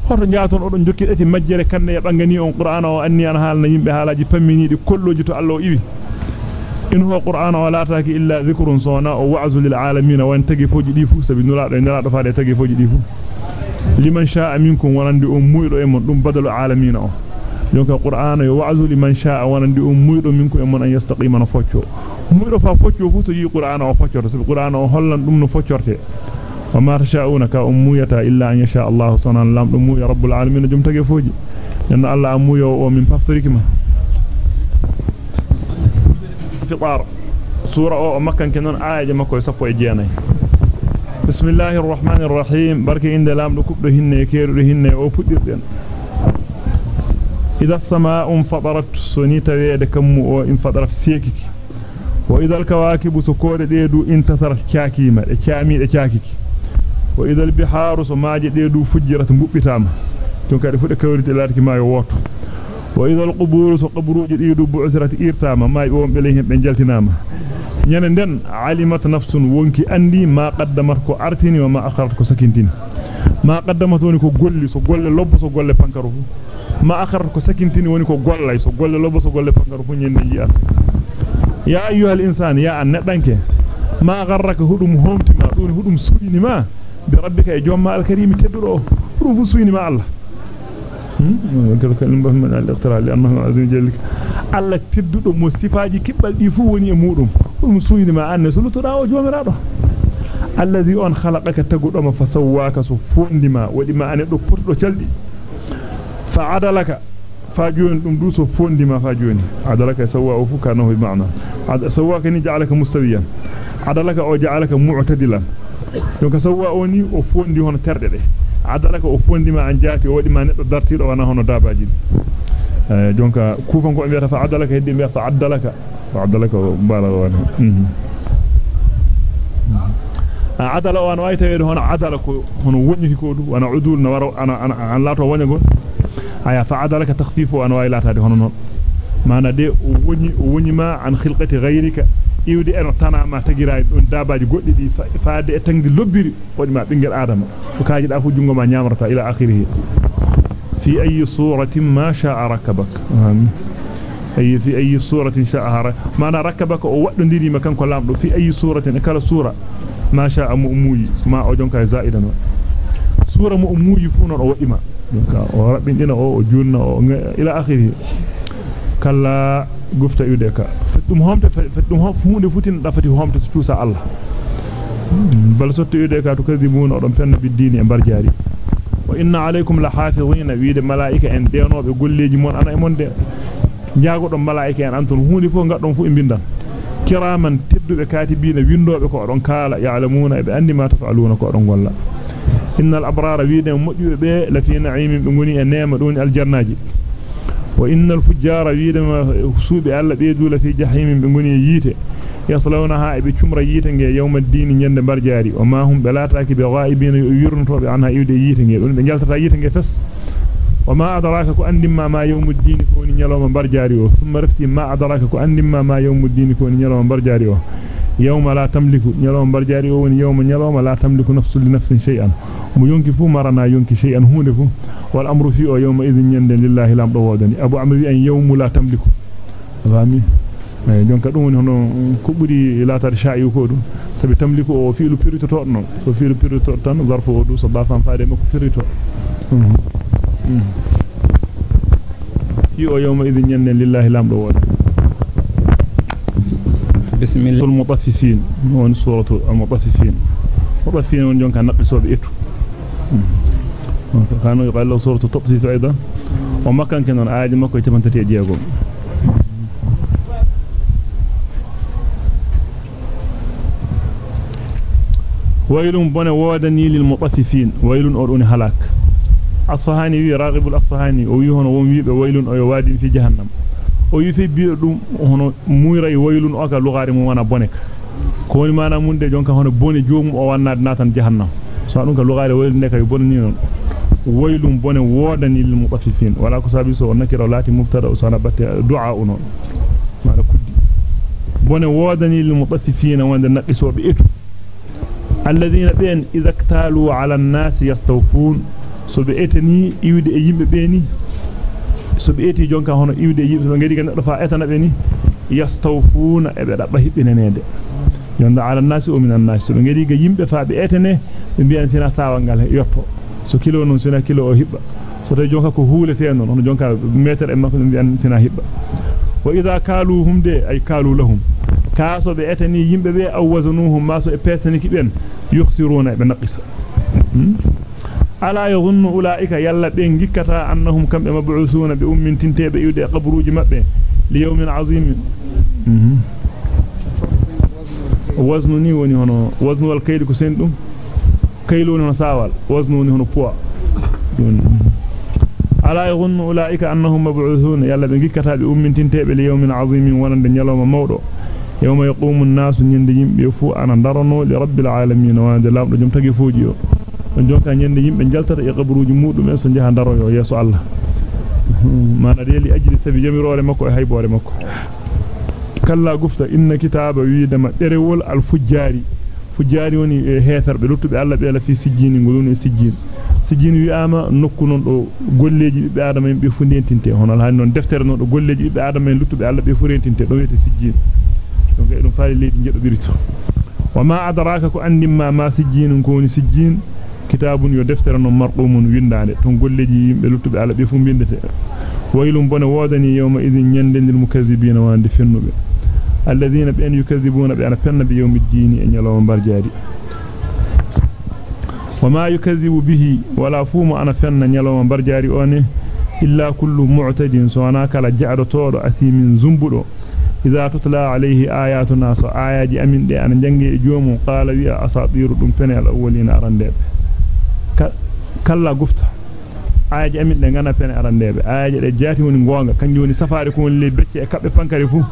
odon jokkidati majjere kanne ya bangani on qur'ana o anni an halna yimbe halaji pamminiidi kolloji to allo iwi in huwa qur'ana wala taaki illa dhikrun sona o wa'zu lil alamin wa tagi foji di fu sabi nulaado nulaado faade tagi foji di fu liman sha'a minkum wanandi um muydo e mon dum badalu alamin o donc qur'ana yo wa'zu liman sha'a wanandi um muydo minkum e mon an yastaqima no focco muydo fa focco fu so yi qur'ana o foccorto sabi qur'ana o hollan dum no foccorte وما تشاءون كأموية إلا أن يشاء الله صنع اللام أموية رب العالمين. جم تجفوجي لأن الله أموية ومن ففتركما فطار سورة أو مكان كنون آية مكو يصفوا إجياني بسم الله الرحمن الرحيم. بركة إن لام لكب هن يكير هن أو فدردن إذا السماء انفطرت سنيت ويد كم أو انفطرت سيكك وإذا الكواكب سكور ديدو انتصرت كاكيما كامي كاكيك وإذا البحار سماجي ديدو فجرت مبتام تون كاري فودي كوريتي لاتكي مايو ووتو wa idha al-qubur so qabruji diidu bu'sirat irtama may o bele hen be jaltinama nyane den alimat nafsun wonki andi ma qaddamat ko artini wa ma akharat ko sakintini ma qaddamat woni ko golli so golle lobbo so golle pankaru ma akharat ko sakintini woni ko gollay so golle lobbo so golle pankaru fu nyende yi'a ya ayyuhal insan ya an nedanke ma gharraka hudum homtima dun hudum suini ma بربك يا جماعة الكريم كبروا. رفوسيني مع الله. قالك من الاقتراع لأنه عزيز جلك الله تبدو مصفاتي كبل يفوني أمورهم. رفوسيني مع الناس لو ترى وجوه مرارة. الذي أن خلقك تقول أما فسواك صفون لما ولما أن يدو فرد وشلدي. فعدلك فاجون دم دوسو فون فاجوني. عدلك سوا أو بمعنى. عد سواك جعلك مستويا. عدلك أو جعلك معتدلا. Donc sawwa oni o fondi hono terde de adalaka o fondima an jaati o wadi ma neddo dartido wana hono dabaji eh jonka kufan ko biata fa adalaka heddi biata fa adalaka fa adalaka bala wana adala wana way tawede hono adala ko hono wonni ko du wana udul na waro ana an lato wonya gon aya fa adalaka takhfifu an way latade hono non mana de o wonni ma an khilqati ghayrika iwde en tanama tagiraay don dabaji goddi di faade e tangdi lobbiri wadi ma bingel adama ko kaaji da fu jungo ma nyamrata ila akhirih fi ayi suratin ma sha'a rakabak amin ay fi ayi suratin sha'a mana rakabaka o waddondiri ma kanko lamdo fi ayi suratin kala sura ma sha'a mu'muyi ma o jonka zaidan sura mu'muyi fu non o wadima jonka o rabbindina o o gufta yude ka dum homte dum hom funde futin dafati homte so tuusa Allah bal sotto yude ka to kadibun odon penna biddini e barjaari wa inna alaykum la hafizina wiide malaika en denobe golleji mon ana e mon de njaagodo malaika en anton hunde fu gaddon fu e bindan kiraman teddube katibina windobe ko odon kala ya'lamuna be andi ma tafaluna ko odon golla innal abrara wiide modjube be la fi na'imin be ngoni e neema doni aljannaji وإن الفجار يدما سوء الله بيدول في جحيم بمني ييته يصلونها بشمر ييته يوم الدين ين برجاري. وما هم بلاتاك بغائبين يرنطوا عنها يود ييته نجلتها ييته فس. وما أدراك أنما ما يوم الدين كون يلوم برجاري. ثم رفتي ما أدراك أنما ما يوم الدين كون يلوم برجاري. Yawma la tamliku nyaloma barjaari o woni yawma nyaloma la tamliku nafsun li nafsin shay'an mu yonki fu marana yonki shay'an hunde fu wal amru fi o yawma idhin yande lillahi lamdo wodani abu amri an yawmu la tamliku fami e jonka dum woni hono ko buri latar sha'i ko dum sabi tamliku o fi lu pirito to non so fi lu pirito tan zarfu o du so ba fam faade mako firito fi o yawma idhin yande lillahi lamdo wodani بسم الله. المطففين. هون سورة المطففين. مطففين هون جون كان نقصوا بإتو كانوا يقال له سورة التطفيف أيضا. وما كان كانوا آيات ما كنت من تتيجيكم ويل بني وادني للمطففين. ويل أروني هلاك. أصفهاني راغب الأصفهاني. وي هون ومي ويل أو واد في جهنم. O yifi biyo dum hono muyray waylun o ka lugare mum wana bonek ko woni mana munde jonka hono bone joomum o wannade natan jahannam so dum ka lugare waylun ne kay bonni non waylun bone wodani lil mutaffifin wala ko sabi so nakira lati mubtada usana batte du'a unon mana kuddi bone wodani lil mutaffifin wanda naqisobe etu alladhina bin idha iktalu ala an-nas yastawfun so be etani iwde e yimbe be ni so be eti jonka hono iwde yimbe so ngari gan do fa etana be ni yastawfuna e be dabba hibbinenede yonda ala nasi o minan nasi so be ngari ga yimbe fa be etene be biyan sina sawa ngal yotto so kilo non sina kilo o hibba so tay jonka ko huulete non hono jonka meter e makko biyan sina hibba wa idha kaluhum de ay kalu lahum kaaso be etani yimbe be aw wazanuhum maso e pesani kiben yukhsiruna be naqisa ala yadhunnu ulaika yalla be gikkata annahum kambe mab'usuna bi ummin tintebe yude qabruji mabbe li yawmin azim waznu ni woni hono waznu wal kayl ko sen dum kaylu hono sawal waznu ni hono poids ala yadhunnu ulaika annahum mab'usuna yalla be gikkata bi ummin tintebe li yawmin azim wonande nyaloma mawdo yawma yaqumu an-nasu nyinde yimbe fu ana darano li rabbil alamin wa de labdo jom tagi fuji o don jonka nyende yimbe jaltata e qabruuji mudum en so jaha daro yo yeso Allah mana deli ajli sabi jamirore makko e haybore makko kalla gufta inna kitaba wiidama derewol al fujjari fujjari woni e hetarbe luttube alla be la fi sijjini ngolun e sijjini sijjini wi'ama nokku non do golleji bibbe adama en be fundentinte hono hani non deftere non do golleji bibbe adama en luttube alla be furentinte do wete sijjini donc e dum faali leydi jeddo birito wama adraka ko andimma ma sijjin ko woni sijjin kitabun yo deftere non marqumun windande ton golleji yimbe luttube alla be fu bindete waylum bone wodani yawma idin nyandendil mukazzibina wande fennube alladhina bi an yukazzibuna bi ana penna bi yawmiddin en yalawma barjaadi wama yukazzibu bihi wala fumu ana fenna nyalawma barjaari one illa kullu mu'tadin so ana kala jaado todo athimin zumbudo idha tutla alayhi ayatuna so ayaji amin de ana jange joomu qala wi asatiru dum penel awwalina arandebe kala gufta ayaji amin de ngana pen arandebe ayaji de jati woni gonga kanji woni safari ko woni le becce e kabbe pankari fu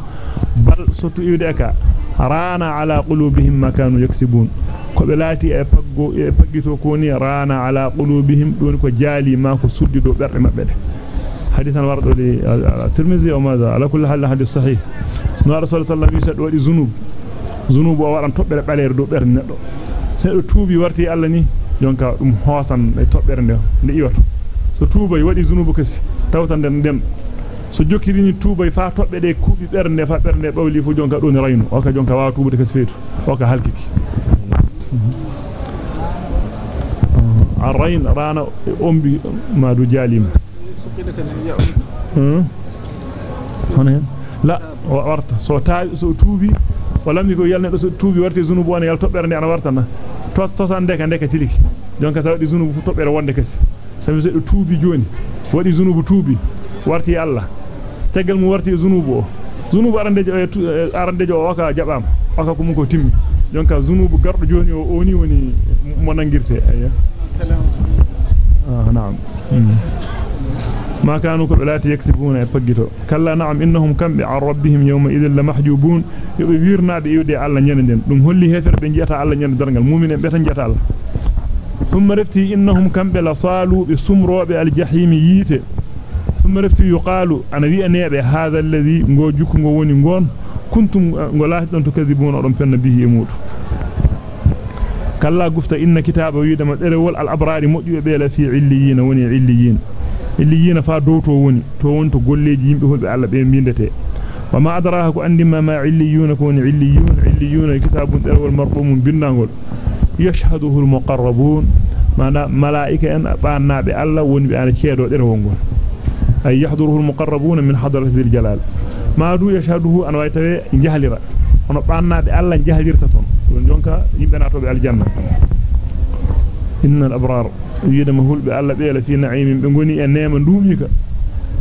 bal so tuiwde ka rana ala qulubihim ma kanu yaksibun ko be lati e paggo e paggito ko ni rana ala qulubihim don ko jali ma ko suddi do berde mabbe de hadithan wardo li tirmizi o maza ala kulli hal hadith sahih no rasul sallallahu alaihi wasallam wadi zunub zunub o wadan tobbere baleere do berde neddo se do tuubi warti alla ni jonka dum hoosan e tobbere nde nde iwato so tuubay wadi zunubu kasi tawtan den so jokkirini tuubay fa tobbe de kuubi bernde fa bernde bawli fu jonka do ni raynu o ka jonka wa tuubude kasi feetu o ka halkiki arrayn rana ombi madu jalim hono la warta so ta so tuubi walami ko yalne do tuubi warti zunubu wona yal tobbere nde ana wartana tos tosan de ka de ka tiliki jonka sa wadi zunubu fu tobbere wonde kasi sabi so do tuubi joni wadi zunubu tuubi warti Allah tegal mu warti zunubu o zunubu arandejo arandejo o waka jabam waka ko mun ko timmi jonka zunubu gardo joni o oni woni mo nangirte ayya ah na'am ما كانوا كبلات يكسبون يفجتو كلا نعم إنهم كم عن ربهم يومئذ لمحجوبون. يبيرنا بيودي على نيندن دم هولي هفر بنجيتا على نيند mu'minen beta jeta Allah ثم رفتي إنهم كم بلا صالوا بسمروا بالجحيم ييته ثم رفتي يقال أنا بي أنيبه هذا الذي ngoo jukku ngoo woni ngon kuntum ngolaahi don to kadibuna don penna bihi emudu kalla gufta inna kitaba yidama derewol al abrari modjube illiyin illiyina fa dow to woni to wonto golleji yimbe holbe alla be bindete wa ma adraha ko andima ma illiyuna ko woni illiyun illiyuna kitabun derewol marqumun bindangol yashhaduhu al muqarrabun mana malaika en baannabe alla woni be ana ceedo derewol ngol ay yahduruhu al muqarrabuna min hadrati al jalal ma du yashhaduhu an waytawe jahlira ono baannabe alla jahlirta ton don jonka yimbe natobe aljanna innal abrar yidama hulbe alla beela fi na'imin be ngoni e neema duumika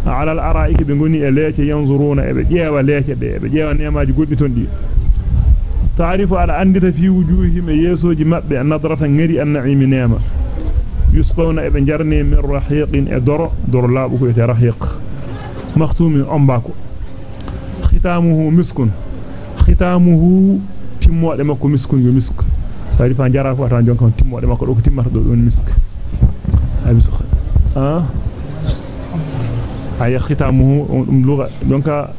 ala al ara'iki be ngoni e leece yanzuruna e be jeewa leece de be jeewa neemaaji goddi ton di ta'rifu ala andita fi wujuhihim yesoji mabbe nadratan ngari an na'imi neema yusqawna e be jarne min rahiqin e doro doro laabu ko e rahiq makhtumin ombako khitamuhu miskun khitamuhu timmode makko miskun yo misk sari fa jara ko tan jonka timmode makko do ko timmata do don misk so ah ay khitamuhu dum lugha jonka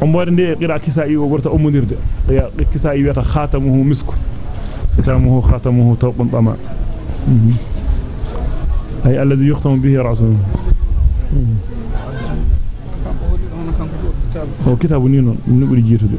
ombode de qira kisai o gorta omonirde ya kisai weta khatamuhu misk khitamuhu khatamuhu tawqan tama ay alladhi yukhtamu bihi ra'suhu o kitabu ni non ni buri jitude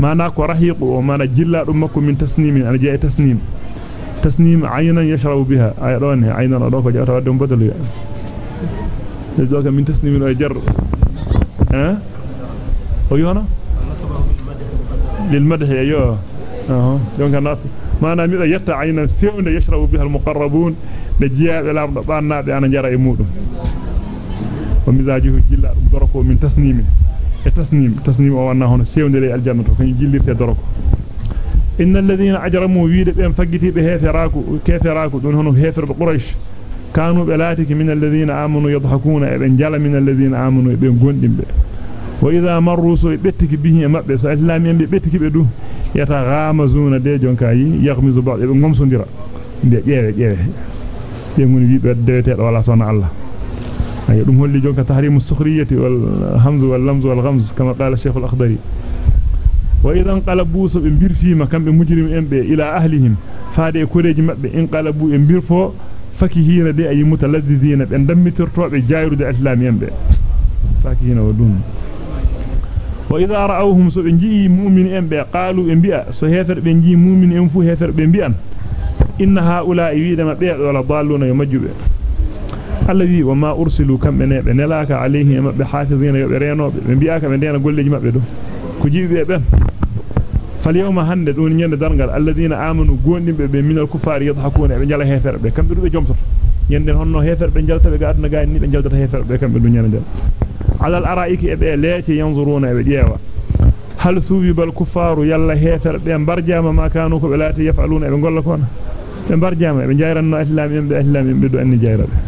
mana ko rahiqu o mana jilla dum makko min tasnimin ana jey tasnim tasnim aynan yashrabu biha ay don aynan do ko jawta wadde badalu ya se joga min tasnimin o jar eh o yona lil madh yo آه دونك نات ما ميدا يتا عينا سيونde يشرب بها المقربون بجيابه لامdo bannabe ana jara e mudum wa mizajuhu jilla dum doroko min tasnimi e kany jillirte doroko innal ladina ajramu wiide ben fagiti be heferaku keferaku don hono heferbe quraish kanu belatiki min alladhina amanu yadhakuna e ben jala min alladhina amanu e ben gondimbe wa idha marru so bettiki bihi mabbe so islamiyen be bettiki be du yata ghamazuna de jonka yi yaghmizu ba'd e be ngomsondira de jeewe jeewe be ngoni wiibe dewete do wala sona Allah اي دوم هولي جونكا تحريم السخرية والهمز واللمز والغمز كما قال الشيخ الأخضري. وإذا انقلبوا سب بيرفي ما كان بمجرم ام إلى أهلهم. فادي كوريج مب انقلبوا ام بيرفو فكيهين دي أي متلذذين. بن دميترتوب جايرو دي الاسلام ام بي ودون. وإذا رأوهم سب جي مؤمن ام قالوا ام سهيثر سو هيفر بن جي مؤمن ام فو هيفر بن بي إن هؤلاء يدم بي ولا ضالون be be yumajjube alladhi wa ma ursilu kam be nelaka alayhi mabbe hafizina yobe renobe be bi'aka be dena golleji mabbe do ko jiibe ben فاليوم هند دون ñende dargal alladina amanu gondimbe be minal kufar yadhakuna be jala heferbe kambe dube jomtoto ñende honno heferbe jalta be gadna gaani ni be jaldata heferbe kambe du ñende ala al araiki e be leeti yanzuruna be jeewa hal suwiba al kufaru yalla heferbe barjama ma kanu ko be laati yafaluna be golla kona be barjama be jayranno islam en be islam en be do anni jayrabe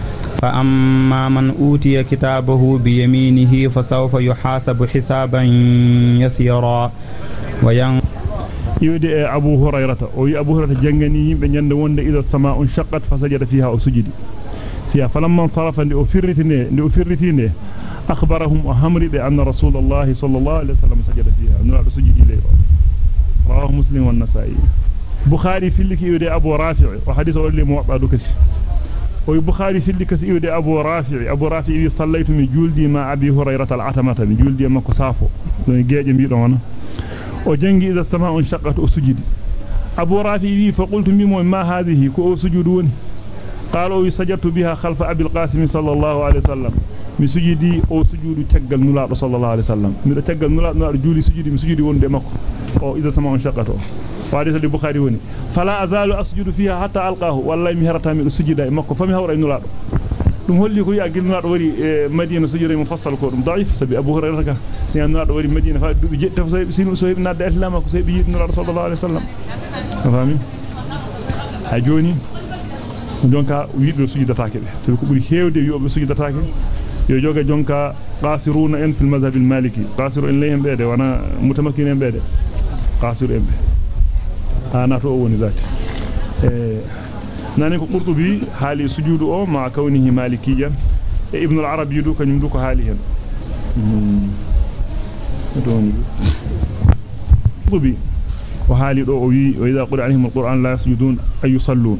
فأما من أوتي كتابه بيمينه فسوف يحاسب حسابا يسيرا. وين يودي أبو هريرة. أو أبو هريرة جنغني من يند وند إذا السماء انشقت فسجد فيها أو سجد. فيها فلما انصرف لأفرتني لأفرتني أخبرهم أهمري بأن رسول الله صلى الله عليه وسلم سجد فيها. نوع سجد إليه رواه مسلم والنسائي. بخاري في اللي يودي أبو رافع. وحديث أولي موضع دكسي اللي كس يودي أبو رافع. أبو رافع صليت من جلدي مع أبي هريرة العتمة. من جلدي ما كسافو. من جيجي بيدونا وجنجي إذا السماء انشقت وسجد أبو رافع فقلت ميمو ما هذه؟ كو سجدوني قالوا سجدت بها خلف أبي القاسم صلى الله عليه وسلم. mi sujudi o sujudu taggal nulaado sallallahu alaihi wasallam mi do taggal nulaado no juli sujudi mi sujudi wonde makko o idha sama on shaqato وحديث البخاري هنا فلا أزال أسجد فيها حتى ألقاه والله مهرتها من السجد إيه مكو فمي هورا إنو لعب لم هل يقول يأقل نار وري إيه مدينة سجد إيه مفصل كورم. ضعيف سبي. أبو هريرة سيان نار وري مدينة. فجئت فسيب سينو سهيب نار دا إسلام أكو سيب يجيب نار صلى الله عليه وسلم. فهمي أجوني donka wiido suji dataake be so ko buri heewde yo be suji dataake yo joge jonka qasiruna en fil madhhab al maliki qasiru en leem be de wana mutamakkin en ana to woni zati e nani ko qurtubi hali sujudu o ma kawnihi malikiyan e ibn al arabi du kanyum du ko hali hen qurtubi wa hali do o wi wa idha qira alaihim al qur'an la yasjudun ay yusallun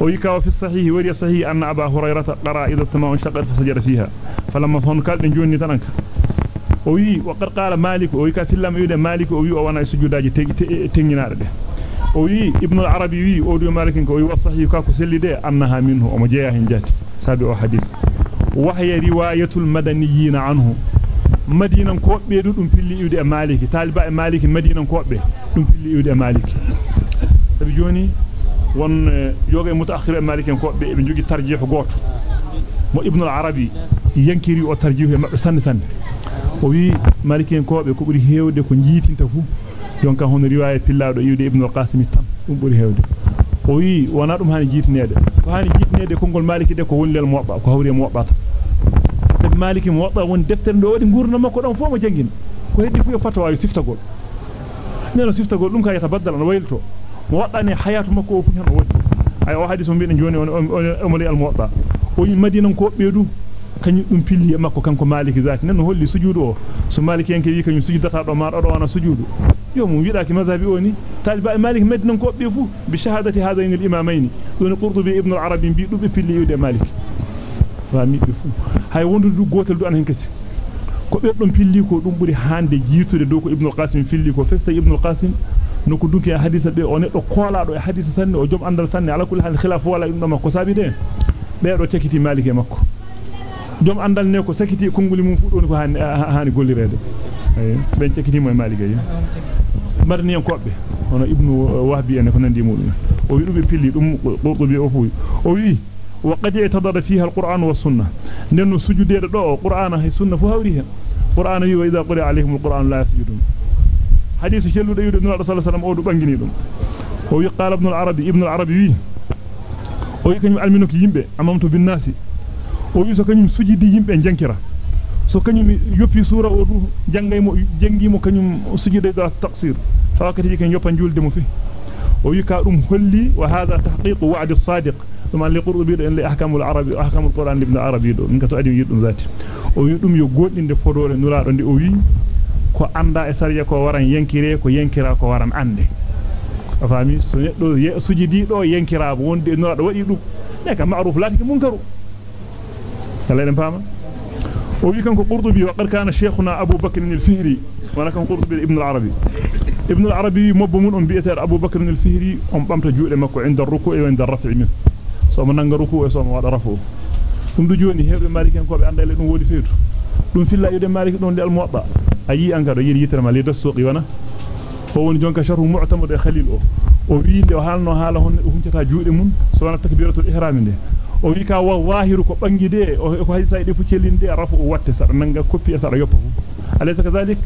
ويكا في الصحيح وري صحيح أن أبا هريرة قرأ إذا السماء انشقت فسجد فيها فلما صن قال جوني تنك وي وقد قال مالك ويكا سلم يود مالك وي وأنا سجوداجي تنينار ده وي ابن العربي وي اودو مالك كوي وصحيح كاكو سليدي أنها منه أو مجيا هنجاتي سابي أو حديث. وحي رواية المدنيين عنه. مدينة كوبي دودم فيلي يودي مالك. طالب مالك مدينة كوبي دودم فيلي يودي مالك. سابي جوني؟ won yoge mutaakhir malikin ko be be jogi tarjih goto mo ibn al-arabi yankiri o tarjih e mabbe sande sande o wi malikin ko be ko buri heewde jonka hono riwaya pillaado yiwde ibn al-qasim tan dum buri hewde o wi wana dum hani jiitinede ko hani jiitinede kongol maliki de ko wonlel mobba ko hawri mobba sabi maliki mobba won deftere do wadi gurna makko don fo mo jangin ko heddi fu e fatwa yo siftagol neno siftagol dum ka yata baddal no waylto wadani hayatu makko o fu hen o wadi ay o hadith mo biiden joni on omoli al muwatta o yi madinan ko beedu kanyum dum pilli makko kanko maliki zati nan holli sujudu o so maliki en ke wi kanyum sujudata do ma do wana sujudu يوم ويداك مذهبي اوني طالب مالك مدنا كو بي فو بشهاده هذين الامامين دون قرطبي ابن العربي بي دوبي فيلي يودي مالك hay wondu du gotel du an hen kasi ko be dum filli ko dum buri hande jiitude do ko ibnu qasim filli ko festa ibnu qasim no ko dunki hadisa be o neddo koolaado e hadisa sanne o jom andal sanne ala kulli hal khilaf wala dum makko sabi de be do cekiti malike makko jom andal ne ko sakiti konguli mum fu don ko hani hani gollirede ay ben cekiti mo malike yi marni en kobbe. Hono ibnu wahbi en ko nandi mudum o wi dum pilli dum qurtubi o fu o wi وقد يتضر فيها القرآن والسنة لأنه سجود دو قرآن هي سنة فهوريها قرآن يو إذا قرأ عليهم القرآن لا يسجدون حديث شلو ديود ابن الله صلى الله عليه وسلم أودو بانجني دم هو قال ابن العربي ابن العربي وي o yi kanyum alminoki yimbe amamtu bin nasi o yi so kanyum sujidi yimbe jankira so kanyum yoppi sura o du jangay mo jangi mo kanyum sujide da taqsir fa wakati ken yopan julde mo fi o yi ka dum holli wa hadha tahqiq wa'd as-sadiq ثم لقرطبي ان لاحكام العربي واحكام القران ابن عربي دو من كتو ادي يدum zati o wi dum yo goddinde fodore nulaado ndi o wi ko anda e sariya ko waran yankire ko yankira ko waran ande afami so neddo sujidi do yankiraabo wonde nulaado wadi dum ne ka ma'ruf lati munkaru kala den fama وكان قرطبي وقر كان شيخنا أبو بكر الفهري ولكن قرطبي ابن العربي. ابن العربي مبمون أم بيئتها أبو بكر الفهري أم بام تجوء لمكو عند الركوع وعند الرفع منه. صوم ننغ ركوع صوم وعد رفعه. ثم دجوني هير المالكي أنكو بأن دائل أنه ولي فير. دون في الله يدى المالكي دون دائل موضع أي أنكار يلي يترى ما ليدى السوق وأنا هو أن جونك شره معتمد خليل أو. ويلي وحالنا حالهن هم تتجوء لمن سوانا تكبيرة الإحرام منه. O wi ka wa wahiru ko bangide o ko hay sayde fu celinde rafu o watte sada nanga koppi e sada yoppa fu alaysa kadhalik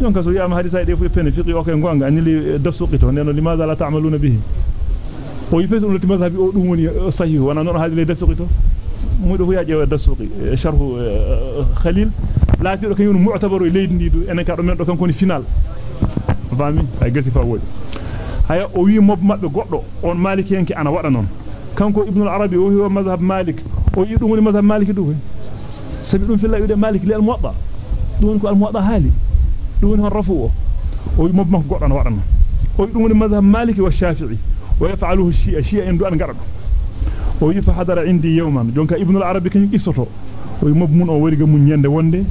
jonka so yama hadisa de fu pene fiqi o ko gonga anili dasuqi to neno limadha la ta'maluna bihi o yifes ulati mazhabi o dum woni sahih wana non haadi le dasuqi to mudo fu yaaje dasuqi sharhu khalil laati do kanyum mu'tabaru leydi ndi du enen ka do men do kanko ni final fami ay gasi fa wodi haya o wi mob mabbe goddo on maliki enke ana wada non كانكو ابن العربي وهو مذهب مالك ويدوم مذهب مالك دوه سبيلون في الله يد مالك للموضة دونكو الموضة هالي دونها الرفوة ويمب ما قرنا وعنا ويدوم مذهب مالك والشافعي ويفعله الشيء الشيء إن دون قرب ويف حضر عندي يوما جونك ابن العربي كان يقصته ويمب من أول جم من يند وند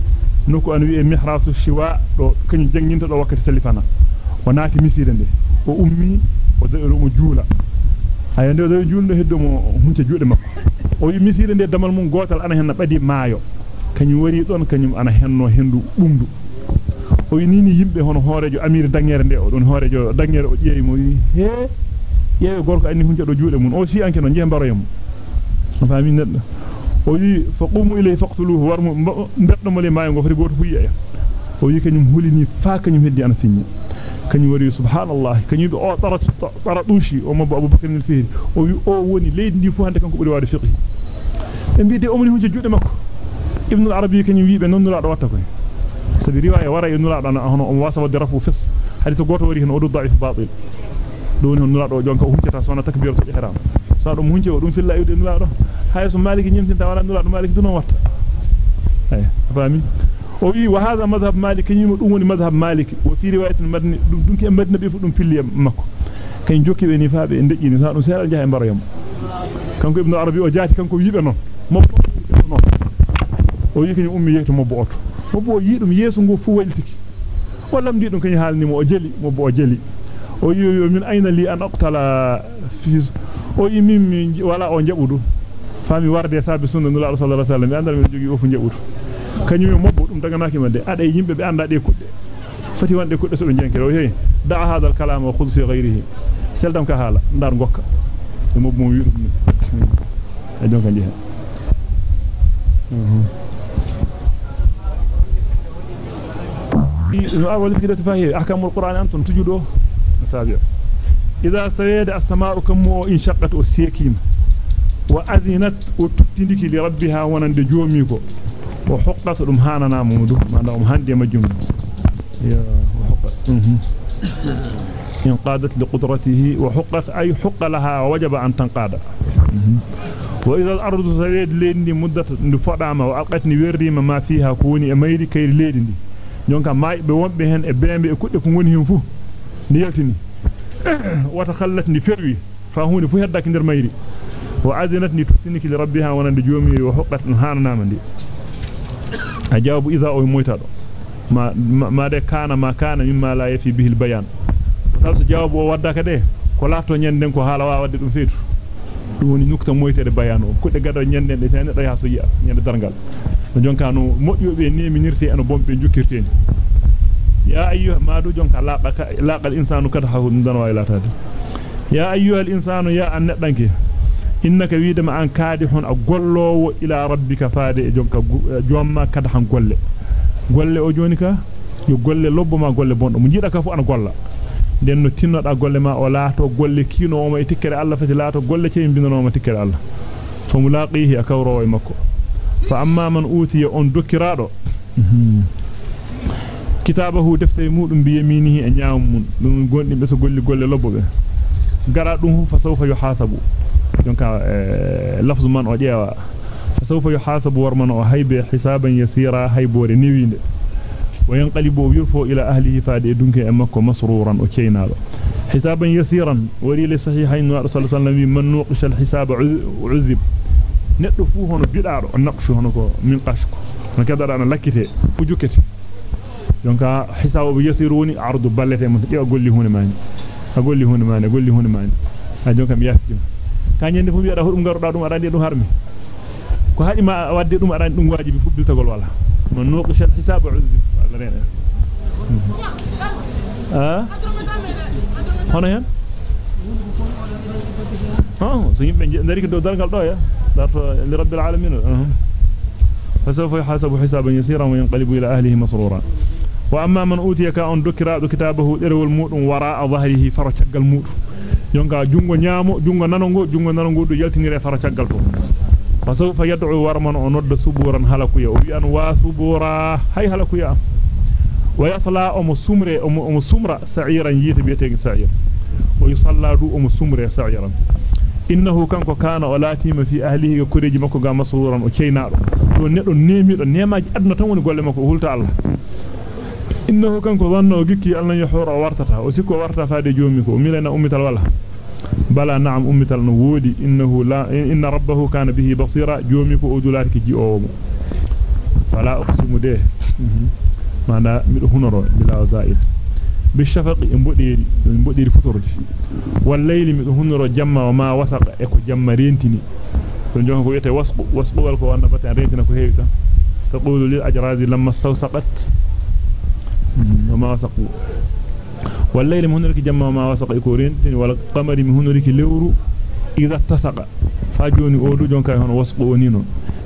نكو أنو محراس الشواء كان يجنين تلو وقت سلفنا وناتي مسيرنده وأمي وذئر مجولة ayande do juulno heddo mo hunce juude makko o yi misire nde damal mun gotal ana hen badi maayo kanyum wari don kanyum ana henno hendu bumdu o yi nini yimbe hono hoorejo amir dangere nde o don hoorejo dangere o jeeri mo yi he yewe gorko anni hunde do juude mun o si anke no je baroyam fami neddo o yi faqumu ilay faqtuluhu warmu beddo mo le maayo go fari goto fu yiya o yi kanyum hulini fa kanyum heddi ana sinni كان يوري سبحان الله كان يد أو طرا طرا دوشي أو مبا أبو بكر الفهري أو أو وني ليد دي فو هاندي كان كوبري وادي فقي امبي دي امني هوجي ابن العربي كان يويبي نون لا دو واتاكو سدي رواية ورا ابن لا دانا اهنو أم واسو دي فس. حديث غوتو وري هنا أو ضعيف باطل. دون نون لا دو جونكا أو حجتا سونا تكبيرت الإحرام. سا دو مونجي ودوم في الله يودي نون لا دو هايسو مالك نيمتي دا ولا نون مالك دونو وات. أي فاهمين وفي وهذا مذهب مالك يمدون مذهب مالك وفي روايه مدني دونك مدني بفو دون فيلي مكو كان جوكي بني فابي ندي ني سانو سيرال جاي مريم كان ابن عربي أو جاتي كان كو يبه نون مبو نون أو يكني امي يكتو مبو اوتو مبو ييدوم ييسو غو فو ويلتيكي ولام دي دون كاني حالني مو جلي مبو جلي من اين لي ان اقتل فيز أو ولا أو جابودو فامي ورده سابي سنن الله صلى الله عليه وسلم ياندال من جوغي اوفو kanyum mobbo dum daga naki mande ade yimbe be anda de kudde fati wande kudde so be jenkere o hey da hada al kalam wa khudh fi ghayrihi seldam ka hala ndar gokka e mobbo mo wi dum e donc andi hen أول كده تفاهي أحكام القرآن أنتم تجدوا متابع إذا سيد السماء كم انشقت وسيكين وأذنت وتتندك لربها وحقت ام هاننا مودو. ما دام هاندي ما لها وجب أن وإذا الأرض زيد لين مدة فداما وألقتني ويريما ما فيها كوني أميري كير ليدي نونكا ماي بوم بهن ابيمبي كودي كوني هم فو نيلتني. وتخلتني فروي فهوني فو هداك وأنا نجومي وحقت هاننا مندي. Ajabu idha o moytado ma ma de kana ma kana mimma la yafi bihi al bayan falso jawabu o waddaka de ko lafto nyanden ko hala wa wadde dum feetu dum woni nukta moytede bayan o kudde gado nyanden de tan do yaso yi'a nyande dargal no jonka no modjobe neminirte eno bombe jukkirteni ya ayyuha madu jonka laqaka laqal insanu kada ha dum dan way latade ya ayyuha al insanu ya an nedanke innaka widama an kaadi hon a gollowo ila rabbika faade e jonka jomma kada han golle golle o joni ka yo golle lobbo ma golle bondo mo jida ka fu an golla den no tinnoda golle ma o laato golle kino o ma e tikkere Allah fati laato golle cey bindano ma tikkere Allah fa mulaqihi akawro e makko fa amma man utiya on dokkiraado kitabahu deftere mudum bi yaminihi e nyaam mun dum gondi be so golli golle lobbo be gara dum fa sawfa yuhasabu donc lafzu man o jeewa fa sawfa yuhasabu warman o haybe hisaban yasira haybore niwinde وينقلب ويرفو إلى أهله فادي دونك أمكو مسرورا وكينالو حسابا يسيرا ولي لصحيحين رسول الله صلى الله عليه وسلم من نوقش الحساب عذب neddo fu hono bidaado naqshu hono ko min qashko non kedda ana lakkite fu jukete donc hisabu yasiru woni ardu ballete mun di golli hunde mani a golli hunde mani golli kanyende fu wiada hudum garuda dum arande dum harmi ko hadi ma wadde dum arande dum wajibi fubbiltagol wala non nuqisha al-hisab uzbi wala rena ah hono hen ah so yimbe ndari ko do dalgal do ya darto li rabbil alamin فسوف يحاسب حسابا يسيرا وينقلب إلى أهله مسرورا وأما من أوتي كأن دكرا كتابه إرو الموت وراء ظهره فرشق الموت يونغا جونغو نيامو جونغو نانونغو جونغو نانونغو دو يلتنغري فرشق تو فسوف يدعو ورمن ونود سبورا هلكويا وبيان واسبورا هاي هلكويا ويصلى أم سمرة أم سمرة سعيرا ييت بيتين سعير ويصلى دو أم سمرة سعيرا innahu kanko kana o latima fi ahlihi kureji makko ga masruran o ceynaado do neddo nemido nemaji aduna tan woni golle makko hulta Allah. Yahura wartata o sikko warta faade joomi ko milena ummital wala bala na'am ummital no wodi innahu la inna rabbahu kana bihi basira joomi ko odulati ji o fala uqsimu de mana mido hunoro bila zaid بالشفق امبوديري امبوديري فطورجي والليل ميدو هنرو جمما وما وسق yete wasqu wasqu wal ko wonna baten rentina ko heewi tan taqulu lil ajrazi lamma stawsaqat وما وسق والليل مهنرك جمع وما وسق إكورين والقمر مهنرك لورو إذا اتسق. فاجوني أولو جونكا هنا وسق ونينو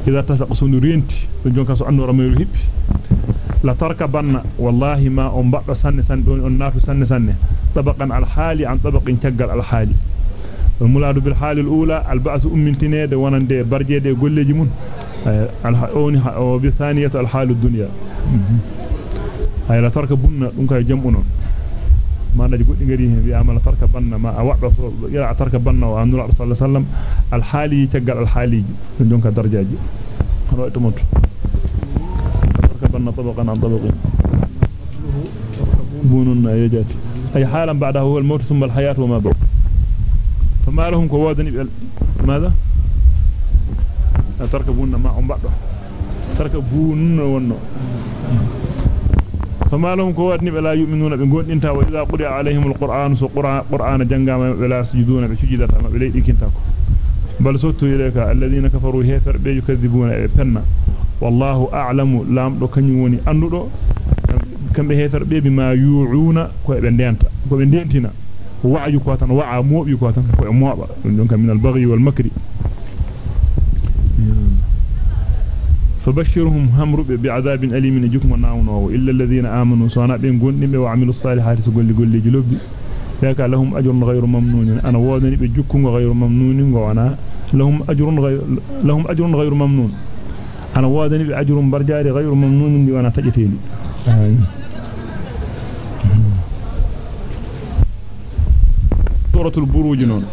إذا اتسق سنورين جونكا سعنو رميو الهب لا تركبن والله ما أم بعض سن سن دون النار سن سن طبقا على الحالي عن طبق تجر الحالي المولاد بالحال الأولى البعث أم من تنيد ونند برجيد يقول لي جمون. أه، الحاوني أو بثانية الحال الدنيا. mm -hmm. Ay la tarkabunna dum kay jamu non manaji goddi ngari hen wi amala tarkabanna ma waddo ila tarkabanna wa annabi sallallahu alaihi wasallam al hali taggal al haliji jonka darjaaji hono to monto تركبن طبقا عن طبق بون يجات أي حالا بعده هو الموت ثم الحياة وما بعد فما لهم كوادن ماذا تركبون معهم بعده تركبون ونو فما لهم قواتني بلا يؤمنون بنقول انت وإذا قرأ عليهم القرآن سو قرآن, قرآن جنجا بلا سجدون بشجدت أما بليدك انتاكو بل صدت إليك الذين كفروا هيفر بيكذبون بنا والله أعلم لام لو كنيوني أنه كم بهيفر بي بما يوعون كو بندينتنا وعيو كواتا وعا موبيو كواتا كو موبا من البغي والمكري فبشرهم هم بعذاب أليم. نجكم ونعونه إلا الذين آمنوا صنع بين قندم وعملوا الصالحات تقول لقول جلوب ذاك لهم أجر غير ممنون. أنا وادني بجكم غير ممنون. وأنا لهم أجر غير لهم أجر غير ممنون. wodani bi ajrum barjaari ghayru mamnun bi wana tajeteeli suratul buruj non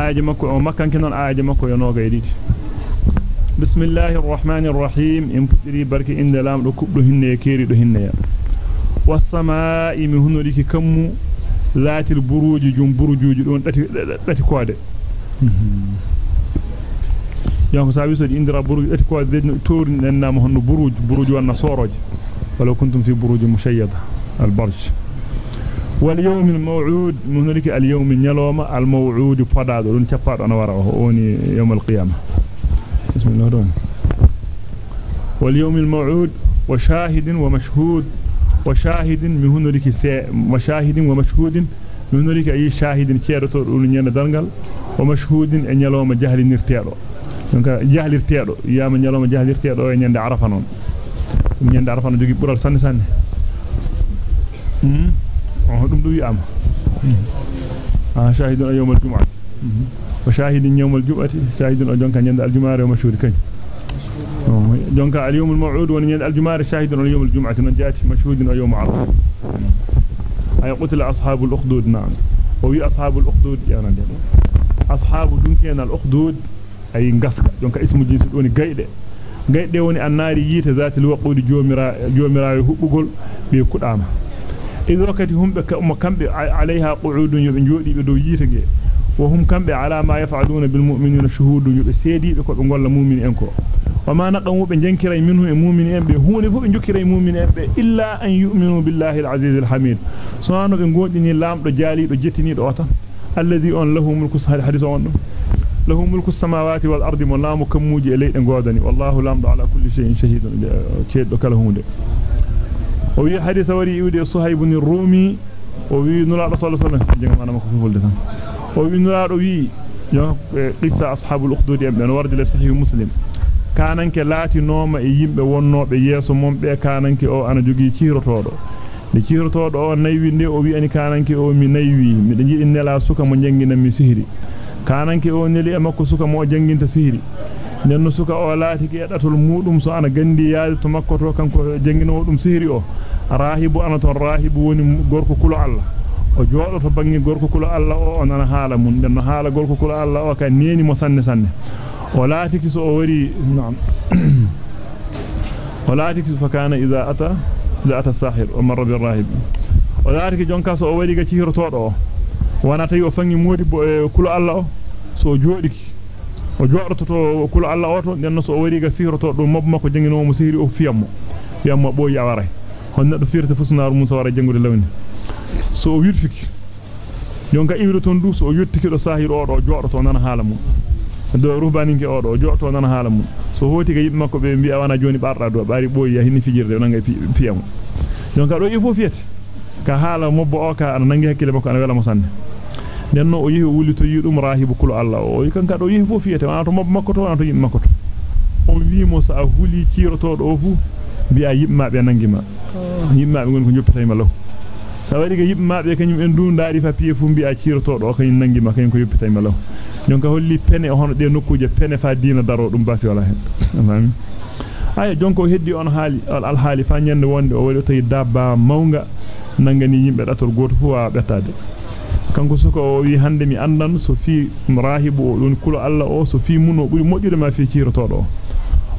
aaje makko o makkanke non aaje makko yo noga editi bismillahir rahmanir rahim in pudiri barki inde lamdo kubdo hinne keeri do hinne ya was-samaa'i mi hunoriki kammu laatil buruji jum burujuji don dati dati koode yanko sabi so indira buruji dati koode toori nennama honno buruji buruji wanna soroje wala kuntum fi buruji mushayyada al-barj واليوم الموعود من هنالك اليوم اليوم الموعود فداد دون تشفاد أنا ورا اوني يوم القيامة. بسم الله الرحمن واليوم الموعود وشاهد ومشهود وشاهد من هنالك وشاهد ومشهود من هنالك أي شاهد كيرتو دون نينا دالغال ومشهود ان يلوم جهل نرتيدو donc jahlirteedo yama nyaloma jahlirteedo e nyande arafa non so nyande arafa no jogi bural sanne sanne hmm dum du wi'ama ah shahidun yawm al-jum'ah wa shahidun yawm al-jum'ah shahidun jonka nyande al-jum'ah wa mashhur kany jonka al-yawm al-maw'ud wa nyande al-jum'ah shahidun yawm al-jum'ah non jati mashhudun yawm arafa ay qutila ashabu al-ukhdud na'am wa wi ashabu al-ukhdud yana de ashabu dunken al-ukhdud ay ngaska jonka ismu jinsi doni gayde gayde woni annaari yite zaati waqudi jomira jomira hubbugol be kudama إذ ركت هم كمب عليها قعود يبنجودي بدو ييتنجي وهم كمب على ما يفعلون بالمؤمنين الشهود يبسيدي بكو نقول المؤمن أنكو. وما نقوم بنجنكري منه المؤمن أنبي هو نفو بنجكري المؤمن أنبي إلا أن يؤمنوا بالله العزيز الحميد. صانو بنقول إن لام رجالي رجتني دواتا الذي أن له ملك سهل حديث عنه له ملك السماوات والأرض من لام كموجي إليه إن والله لام على كل شيء شهيد. كيد وكالهون وي حديث وري يودي صهيب بن الرومي وي نلا رسول الله صلى الله عليه وسلم جمع أنا مكو فولد وي نلا وي قصة أصحاب الأخدود يبدأ ورد لصحيح مسلم nooma e yimbe wonnoobe yeso mom be kananke o ana jogi ciirotodo de ciirotodo o naywi nde o wi ani kananke o mi naywi mi de jidi nela suka mo jangina mi sihiri kananke o neli e makko suka mo janginta sihiri nenno suka o laati ke edatol mudum so ana gandi yaade to makko to kanko jangino dum sihiri o rahibu ana ton rahibu woni gorko kulo Allah o joodo to bangi gorko kulo Allah o on ana haala mun nenno haala gorko kulo Allah o ka neeni mo sanne sanne o laati ki so o wari na'am o laati ki fa kana idha ata idha ata sahir o marra bir rahib o laati ki jonka so o wari ga cihirotodo o wana tawi o fangi modi kulo Allah o so joodiki o joodoto to kulo Allah o to nenno so wari ga sihiroto do mob makko jangino mo sihiri o fiyammo fiyammo boyi awara hon neddo firta fusnaaru musa wara jangude lawni so wirfiki jonka iwri ton du so yottiki do sahir o do joodoto nana haala mum do rubaninke o do joodoto nana haala mum so hoti ga yibbe makko be mbi awana joni barda do bari boyi ya hinni fijirde nanga fiyamo jonka do ifo fiyete ka haala mobbo o ka ana nangi hakkile makko ana wela mo sanne nenno o yehi wuli to yidum rahibu kul Allah o kanka do yehi fo fiyete wana to mobbo makko to wana to yimbe makko to o wi mo sa huli ciroto do fu bi'a yimma be nangima yimma be gon ko joppata ma law sa wari ga yimma be kanyum en du ndaari fa piye fu bi'a ciroto do kanyum nangima kanyum ko joppata ma law donc holli pene hono de nokkuje pene fa diina daro dum basi wala hen amami aya jonko heddi on haali al haali fa nyande wonde o wadi to dabba mawnga nangani yimbe datol goto fu wa bettade kanko suka o wi hande mi andan so fi rahibu o don kulo Allah o so fi muno buri modjude ma fi cirotodo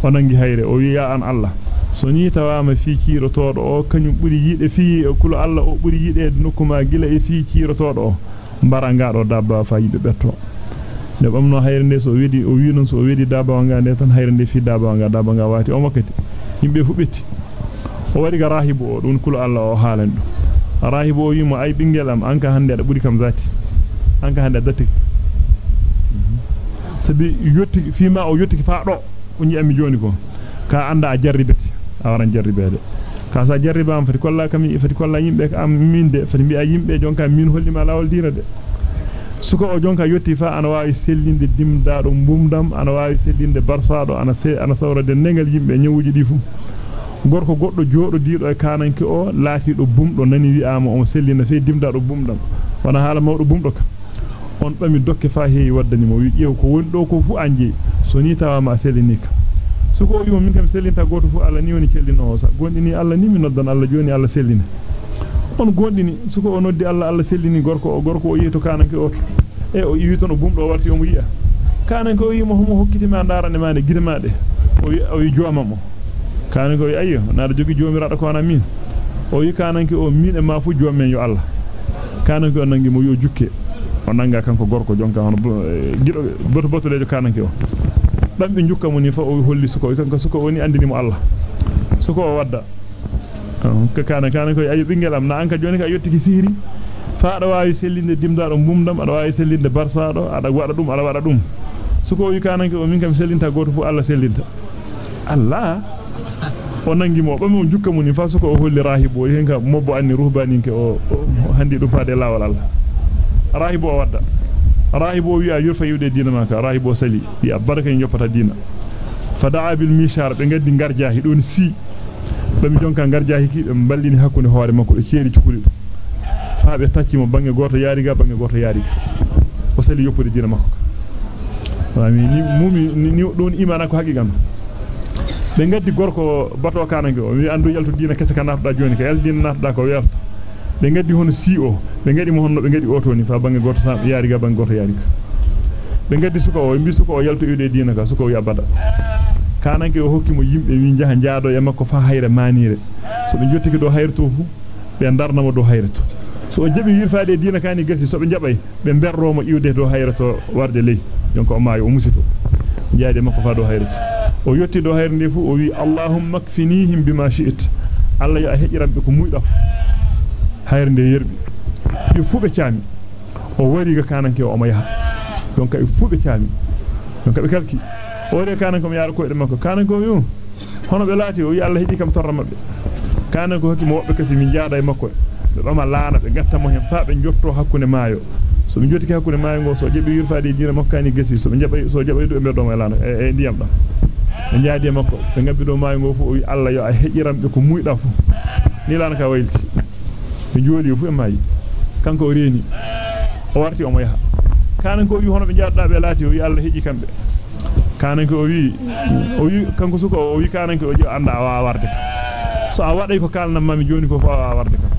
o nangi hayre o wi ya an Allah so ni tawama fi cirotodo o kanyum buri yide fi kulo Allah o buri yide nokkuma gila e fi cirotodo o mbara ngado dabba fa yibe betto ne bamno hayre nde so wedi o wi non so wedi dabba wanga nde tan hayre nde fi dabba wanga dabba nga wati o makkati yimbe fu betti o wari ga rahibu o don kulo Allah o halan rahibo wimo ay bingel am anka hande da buri kam zati anka hande datti sabi yotti fima o yotti fa do ko nyi ami joni ko ka anda a jarribete a waran jarribede ka sa jarriba am fati kolla kam fati kolla yimbe am minde fati bi yimbe jonka min hollima lawol dina de suko o jonka yotti fa ana waawi sellinde dimdaado mbumdam ana waawi sellinde barsaado ana se ana sawrade nengal yimbe nyawuji di fu gorko goddo joodo diido e kananke o laati do bumdo nani wi'ama o sellina fe dimda do bumdam wana hala mawdo bumdo ka on bami dokke fa heewi waddani mo wi ko woni do ko fu anje so ni tawa ma sellini ka suko wi min kam sellinta goto fu alla ni woni cellino o sa gondini alla ni mi noddan alla joni alla sellina on gondini suko o noddi alla alla sellini gorko o gorko o yeto kananke o e o yi ton o bumdo warti o mo yi'a kananke o wi mo homo hokkiti ma darane ma ne gidemaade o wi o wi jooma kaani ko ayyo naada jogi joomirado ko ana min o yi kananke o min e ma fu jommen yo Allah kananke o nangi mo yo jukke o nanga kanko gorko jonka hono gido boto boto lejo kananke o bambe jukka mo ni fa o holli suko kanko suko woni andini mo Allah suko o wadda ka kana kana ko ayu bingel am na anka joni ka yottiki sihiri fa ada waawi sellinde dimdaado mumdam ada waawi sellinde barsaado ada wada dum ada wada dum suko wi kana ko min kam sellinta goto fu Allah sellinta Allah o nangi mo bam jukka mun fa suko o holli rahibo hen ka mobbo anni ruhbaninke o handi dum faade lawal Allah rahibo wadda rahibo wi a yurfa yude dina maka rahibo sali di baraka yoppata dina fadaa bil mishar be gaddi ngarjaahi don si bami jonka ngarjaahi ki be ballini hakkunde hoore makko be ceeri cukuri fa be tacci mo bange goto yaari ga bange goto yaari o sali yoppude dina makko wami ni mumi ni don imana ko haqiqam be gaddi gorko bato kanange o wi andu yalto dina kesse kan nafda joni ka yal dina nafda ko welta be gaddi hono si o be gadi mo honno be gadi oto ni fa bange goto sam yaari ga bange goto yaari ga be gaddi suko o mbi suko o yalto yude dina ka suko wi abada kananke o hokki mo yimbe wi jaha jaado e makko fa hayre manire so be jottiki do hayrto fu be darnamo do hayreto so jabi yirfaade dina kani gerti so be jabay be berromo iwde do hayreto warde ley donc o maayo o musito jaade makko fa do hayreto o yotti do hayrde fu o wi allahumma kfinihim bima shi'it alla ya hejirambe ko muyda hayrde yerbi yu fube caami o wari ga kananke o ma yaha donc e fube caami donc be kalki o de kanan ko mi yaaro ko e makko kanan ko yu hono be laati o wi Allah heji kam torra mabbe kanan ko hokki mo wobbe kasi min jaada e makko be bama laana be gatta mo hen fa be jotto hakkunde maayo so be jotti hakkunde maayo go so jebi yurfaade dina makkani gasi so be jabay so jabay do be do mo laana e ndiyam dam be jaadi e makko be ngabbi do maayo go fu o wi Allah yo a hejirambe ko muyda fu ni laana ka waylti be joodi fu e maayi kanko o reeni o warti o mo yaha kanan ko wi hono be jaadda be laati o wi Allah heji kambe kananke o wi o wi kanko suko o wi kananke o ji anda wa warde so a waday ko kalnam mami joni ko fa wa warde kam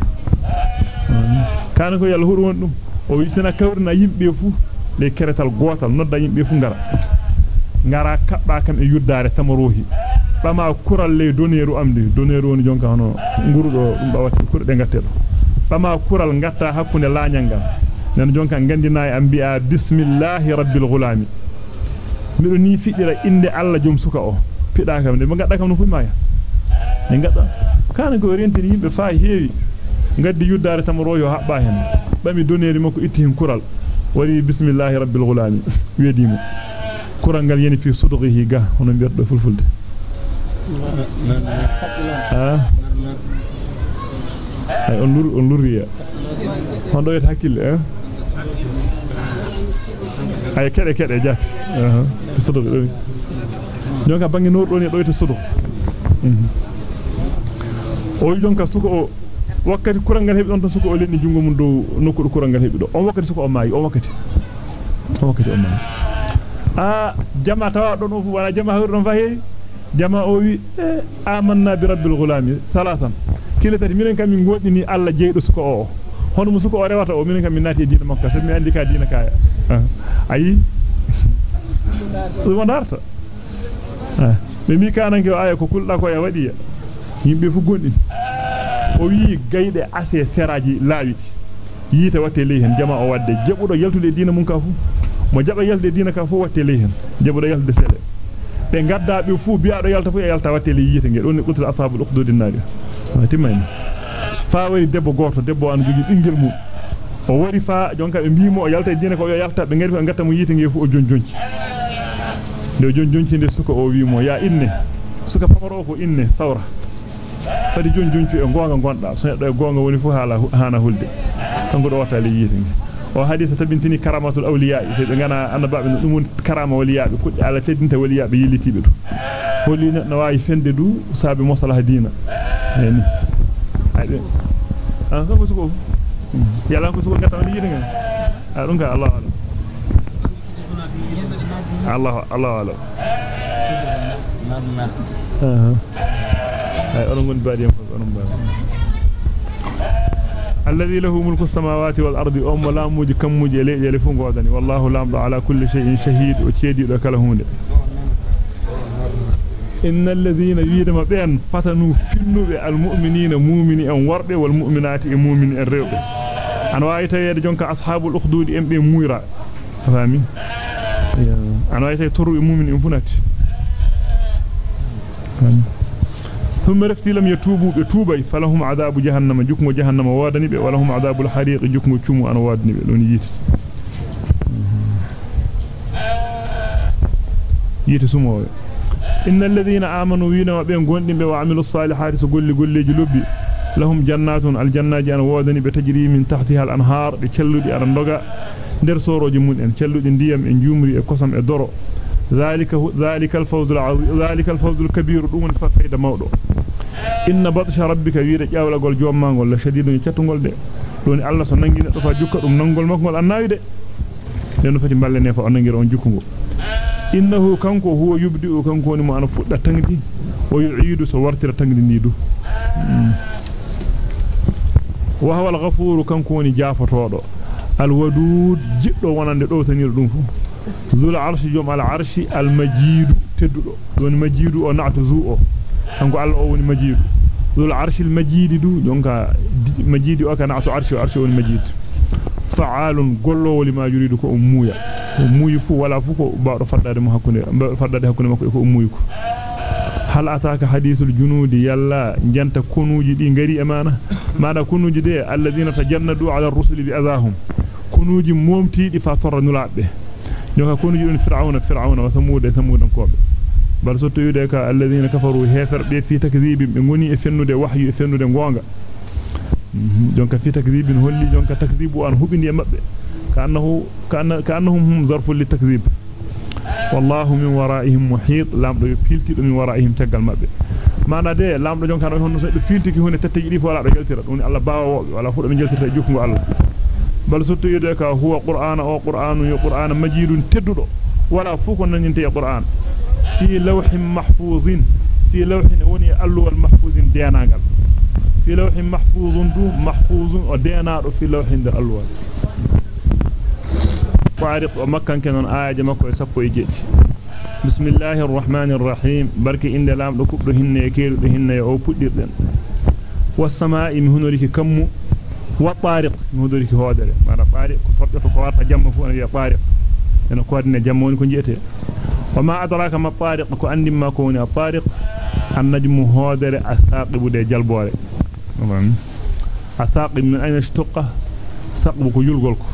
kananko yalla huru won dum o wi sina kawrina yimbe fu le keretal gotal nodda yimbe fu ngara ngara kabba kam e yuddare tamarohi bama kural le doneru amde doneru woni jonka hono ngurudo dum bawati kurde ngattedo bama kural ngatta hakkunde laanyanga nen jonka gandina e ambi'a bismillahi rabbil ghulami mido ni fidira inde alla jom suka o pida kam de gadda kam no fu maya ne gadda kana ko rentini yimbe fa heewi gaddi yuddare tam royo habba hen bami doneri mako itti hen kural wari bismillahi rabbil ghulami wedimo kural gal yeni fi sudghihi ga hono berdo fulfulde. Ah. Ay on lur on luriya hondo yet hakkille eh? Ay kede kede uh -huh. sodo do jonka bangi nor do ni do to sodo o jonka suko o wakkati kurangal hebi don to suko o lenni jungo mun do nokku kurangal hebi do on wakkati suko o maayi on wakkati. On wakkati o maayi a jama tawa don fu wala jama hawr don jama o wi amanna bi rabbil ghulami salatan kiletati minen kam min godini alla jeydo suko o hono mu suko o rewata o minen kam min nati e diina makka sabi mi andi ka diina kaya ayi dum darta be mi kananke o aya ko kulda ko ya wadi yimbe fu gondini o wi gayde ase seraji laawiti yita watte ley jama o wadde jabudo yaltude diina mun ka fu mo jaba yalde diina ka fu watte ley hen jabudo yalde sele be gadda be fu biado yalta fu yalta watte ley yita ngel on qutul ashabul ukhdudin nari timayni fa wari debbo goto debbo an jogi bingel mum o wari fa jonka be mbimo o yalta diina ko yo yalta be ngari ko ngatta mo yita ngel fu o jonjonci de jonjonci de suko o wi mo ya inne suka pamaro ko inne sawra fadi jonjonci e gonga gonda so neddo e gonga woni fu hala hana hulde kanko do wata le yita ngel وحديثة تبنتني كرامة الأولياء. أنا أنا بقى من أمون كرامة أولياء بكل على تدين تولياء بيلي تيبدو. كل نواعي فنددو وصاب مصلحة دينا. يعني. يعني. أنا كم سكوا يا لانك سكوا كتام ليجينا أرونك الله أعلم. الله الله أعلم. نعم، نعم. أها. أي أرونك بعدين أرونك الذي له ملك السماوات والأرض أم لا موج كم موج يلفون قوداني والله لا على كل شيء شهيد وشيدي لكالهون إن الذين يدم بأن فتنوا فنوا المؤمنين مؤمني أن ورد والمؤمنات مؤمني أن ريوك أنا وعيتا يرجونك أصحاب الأخدود أم بموير فهمي أيوه. أنا وعيتا يطروا مؤمني أن فنات. فهمي ثم رفتي لم يتوبوا بتوبي فلهم عذاب جهنم. جكم جهنم وادني بي ولهم عذاب الحريق. جكم تشمو ان وادني بي. دون ييت ييت سمو. إن الذين آمنوا وينا وبين غوندين بي وعملوا الصالحات سغولي غوليجي لوبي لهم جنات الجنات ان وادني بتجري من تحتها الأنهار. دي تشلودي ار ndogا der soroji mun en celludi ndiyam en jumri e kosam e ذلك ذلك الفوز العظيم ذلك الفوز الكبير دون فسيد موضوع. إن بطش ربك يريد جاول غول جوما غول شديد تشتغول دي. دون الله سنغي دو فا جوك دوم نانغول ماكول أناوي دي. لينو فتي مبال نيفا اناغير اون جوكغو إنه كانكو هو يبدي كانكو ني ما أنا فودا تانغدي ويعيد صورتر تانغدي نيدو. وهو الغفور كانكو ني جافتودو الودود جيدو وناندي دو تانيرو دوم فو. ذو العرش يوم العرش المجيد تدلو دون مجيد أو نعت ذو أو كانكو الله أو وني مجيد ذو العرش المجيد دو دونك مجيد أو كان نعت عرش عرش أو المجيد فعال غلو لما يريد كو مويا موي فو ولا فو كو با دو فداد مو حكوني فداد حكوني مكو كو موي كو هل اتاك حديث الجنود يلا جنت كنوجي دي غري امانه ما دا كنوجي دي الذين تجندوا على الرسل باذاهم كنوجي مومتي دي فاتور نولاد jonka kunuji don fir'auna fir'auna wa thamud thamud kobe bal so toyude ka alladheena kafaru hefer be fi takdhibin be ngoni e fennude wahyu e fennude gonga jonka fi takdhibin holli jonka takdhibu an hubindi e mabbe kaannahu kaannahum hum zarfun li takdhib wallahu min wara'ihim muhit lamdo yo piltido min wara'ihim tagal mabbe mana de lamdo jonka no honno so be filtiki hunde tetteji di fo wala be geltira dum Allah baawo wala fu be geltira jukku Allah qur'ana o qur'anu yo qur'ana majidun teddudo wala fu ko nanyinte e qur'an في لوح محفوظ في لوح وني ألو المحفوظ ديناغال في لوح محفوظ دو محفوظ ودينار في لوح در ألو فارق ومكان كان آية مكو يسفو يجيج بسم الله الرحمن وطارق مهنوريك هودر مانا طارق. كترقة كوارتا جمع فوانا يا طارق. أنا كوارنا جمعوني كنجيته وما أدراك ما الطارق كو عندي ما كوني الطارق النجم هودر الثاقب دي جلبوري الثاقب من أين اشتقه؟ ثقب كو يلغلكو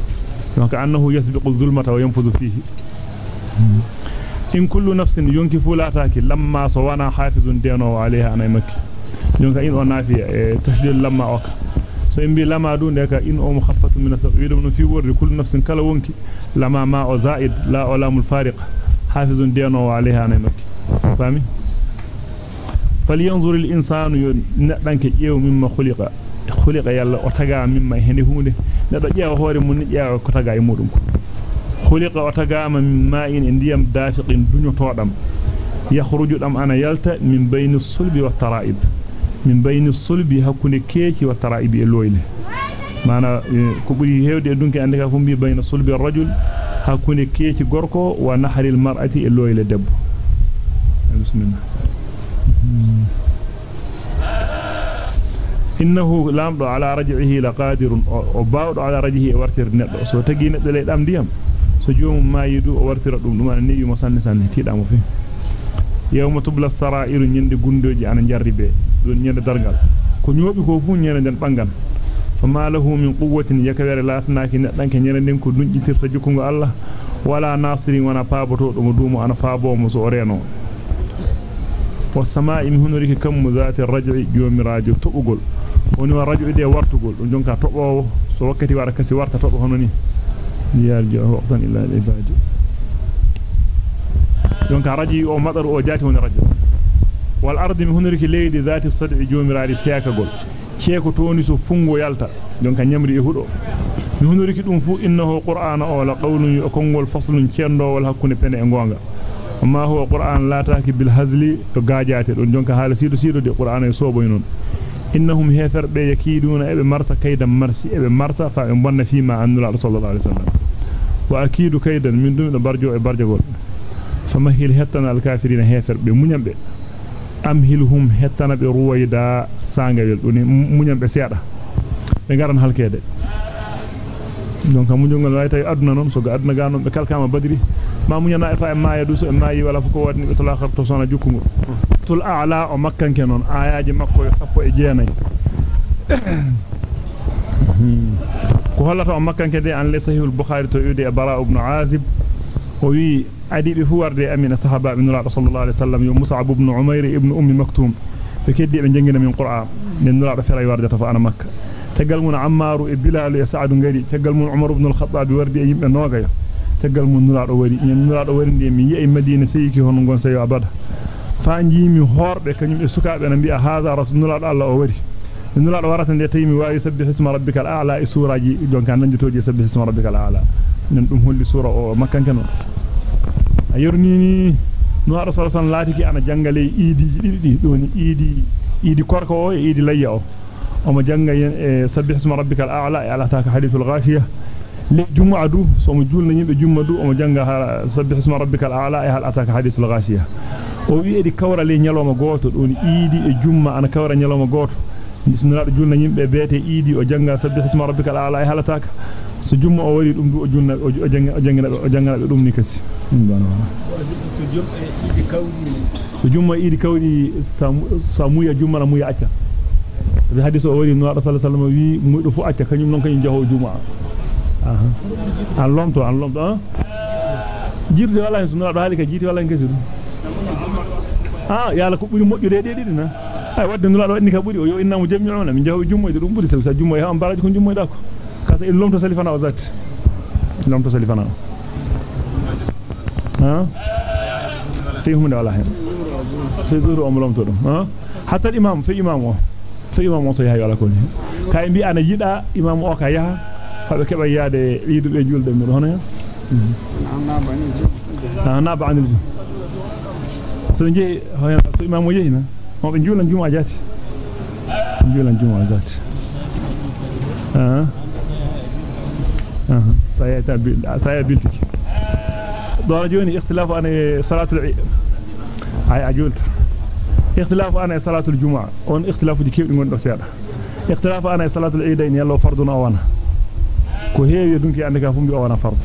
كأنه يسبق الظلمة وينفذ فيه. إن كل نفس ينكف لا تاكي لما سوانا حافظ دينو عليها أنا مكي ينكا إن أنافي تشديد لما أوكا so imbi lama du ndeka in o mukhaffatu min athqil min fi wurdi kullu nafsin kala wonki lama ma o zaid la olamul fariqa حافظ دينو عليها نمك فامي فلينظر الانسان ندانك جيو مما خلق خلق يلا o taga mimma hende hunde nedo jeewa hoore mun jeewa ko taga e mudum khuliqa o tagama mimma in ndiyam dafiqin dunyotodam yakhruju dam ana yalta min bayni sulbi wa tara'ib min bayni sulbi hakkunde keeki wa tara'ib e loyle mana ko buri hewde dunki ande ka fu bi bayna sulbi ar-rajul hakkunde keeki gorko wa nahril mar'ati e loyle debbo bismillah innahu lamdo ala raj'ihi laqadirun o baawdo ala raj'ihi e wartir neddo so tagi neddo le dam diyam so joomum mayidu o wartira dum dum an newi mo sanne sanne tidamo fi yawma tubla sara'iru nyinde gundoji ana jarribe don nyande dargal ko nyobi ko fu nyene den bangan fama lahu min quwwatin yakawere latnaaki neddanke nyene den ko dunjitirta jukungo Allah wala nasirin wana paaboto dum duumo ana faabo mo so reno was-samaa'i hunuriki kam zaati ar-raj'i joomiraajo tobugol woni wa raj'u de wartugol dum jonka tobowo so wakkati wara kasi warta tobo hono ni yarji waqtan illa al-ibadi jonka raji o madaru o jaati woni raj'u والأرض من هنرك ليد ذات الصدع جومرادي سياكا غول تيكو توني سو فونغو يالتا. دونك نيامري يهودو. من هنرك دون فو إنه قرآن أول قول يكونغول فصل تشندو والحكوني بن غونغا ما هو قرآن لا تاكي بالهزلي غاجاتي دون دونك حال سيدو سيدو دي قرآن سوبو نون innahum hefer be yakiduna ebe marsa kaydan marsi ebe marsa fa en bonna fi ma annu al sallallahu alaihi wasallam wa akidu kaydan min dum barjo e barjo gol famahil hettana amhilhum hettana be ruwayda sangawel doni munyam be seeda be garan halkede donc munyongal way tay aduna non so ga aduna ga be kalkama badri ma munyana e fa e maaya du so e maayi wala fu ko wadni be tula kharto sona jukkungo tul a'la o makkanke non ayaji makko yo sappo e jeenay ko hollata o makkanke de an le sahihul bukhari to yude e bara ibn azib وي عدي بفورد أمين الصحابة من الله صلى الله عليه وسلم يوم مصعب بن عمير ابن أم مكتوم فكيد دي من من قرآن من الله رفعي وردة فأنا مكة تقل من عمار إبلال يسعد غيري تقل من عمر بن الخطاب ورد أي من نواقيا تقل من الله ورد من الله ورد من يأي مدينة سيكي هون نقوان سيو عبد فأنجي من هور بكن يمي سكاء بنبي هذا رسول الله الله ورد من الله ورد أن يتيمي ويسبح اسم ربك الأعلى سورة جي جون كان ننجتو جي اسم ربك الأعلى a'la e a'la nan dum holli sura o makkanke non ayorni ni no rasul sallallahu laati ki ana jangale idi didi doni idi idi korko o e layya o o mo janga e sabbih isma rabbikal a'la e alata ka hadithul ghashiya le jumu'a du so mo julna yimbe jumma du o mo janga sabbih isma rabbikal a'la e halata ka hadithul ghashiya o wi edi kawra le nyaloma goto doni idi e jumma ana kawra nyaloma goto bismillah julna yimbe beete idi o janga sabbih isma rabbikal a'la e halataka so jumma o wari dum du o junna o janga o janga be dum ni kasi so jumma idi kawdi samuya jumma na muya acca bi hadith o wari no sallallahu alaihi wasallam wi muydo fu acca kanyum non kanyum jaho juma aha an lomto an lomto ah jirde wala en sunna do halika jiti wala en kesidu ah yalla ko buri mojjude de didi na ay wadde nula do wadni ka buri o yo innamu jami'una min jahu jummoyde dum buri sa jummoy ha on baraji ko jummoyda ko fi zuru am lomto dum ha hatta imam fi imam o fi imam o so yahay wala ko ni kay bi ana yida imam o ka yaha fabe keba yaade wiidu be julde mi hono ya ah na ba anil so nje so imam o yehina mo be juulan juma jati juulan juma jati ah ah bil saya biltiki do joni ikhtilafu an salatul ay ajulta ikhtilafu an salatul jumaa on ikhtilafu di kewdi gondo seeda ikhtilafu an salatul eidain yallo farduna wana ko heewi dunki ande ka fumbi o wana fardu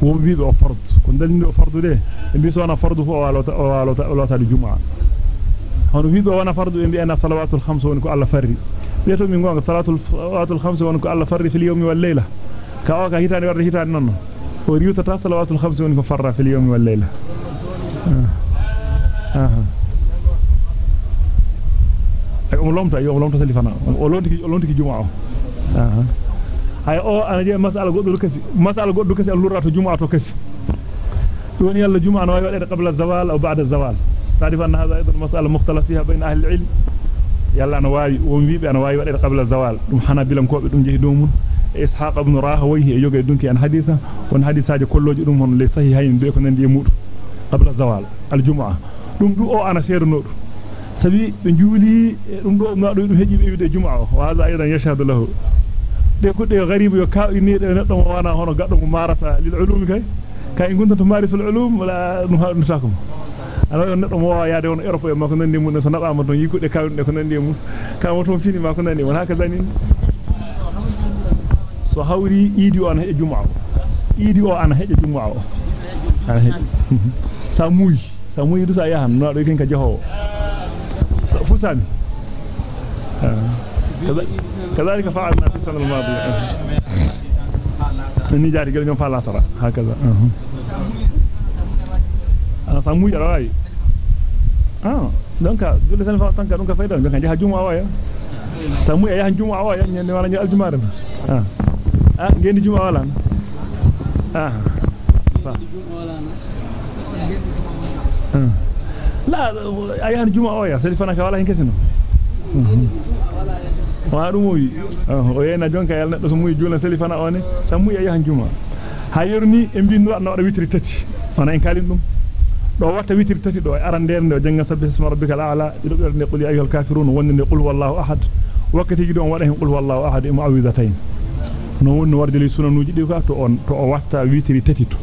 wo bi o fardu ko dalinde o fardu de e bi so wana fardu fu o walota o walota o lota di jumaa hono wiibe wana fardu e bi'ana salawatul khams woni ko alla farri beeto mi gonga salatul ka o ka hitani warde hitani non o riwtata salawatul khams woni ko farra fil yawmi wal layla aha ay o lomta yo lomta salifana o lonti o lonti jumaa aha ay o ana je masala goddo kasi masala goddo kasi allurato jumaa to kasi jumaa no way wadede qabla zawal aw ba'da zawal تعرف أن هذا أيضا مسألة مختلف فيها بين أهل العلم يلا أنا واي ومبيبي أنا واي وقت قبل الزوال دم حنا بلم كوب دم جهدومون إسحاق ابن راهويه يوجد يدونك أن حديثا وأن حديثا يقول له جئرهم من ليس هي هين بيكون أن يموت قبل الزوال الجمعة لهم دو أو أنا سير نور سبي من جولي لهم دو أبناء رويدهم هجي بيود الجمعة وهذا أيضا يشهد له ديكو دي غريب يكاو ينيد نتنم وأنا هنا قد ممارسة للعلوم كي كاين كنت تمارس العلوم ولا نهار نتاكم ala on nedo mo yaade on erofo e makko nandi mun so naba mo don yikude kawde ko nandi mun. Kawto fini makko nandi mun. Haka zanin so hawri idi on he jumaa idi o ana heje jumaa o ana heje sa muy sa muy du sa yahan no do ken ka jaho sa fusani كذلك فعلنا في السنة الماضية إني جاري قال يوم فعل عصرة هكذا أنا ساموي رأي ah donc dole san fa tanka donc fayda donc jaha juma waya samu ya jaha juma waya nyande wala nyal juma dem ah ah ngendi juma wala ah juma waya sadi fana ka wala hen kesino wa dum wi o yena jonka yal neddo so muy jula sali fana one samu ya jahan juma ha yorni e bindu no wada witri tati wana en kalin dum do watta witir tati do arandere do janga sabbi isma rabbikal a'la do do ne qul ya ayyuhal kafirun wonne qul wallahu ahad wakati gido on wada hen qul wallahu ahad e mu'awwidhatayn no wonni warde li sunanuji di ka to on to o watta witiri tati to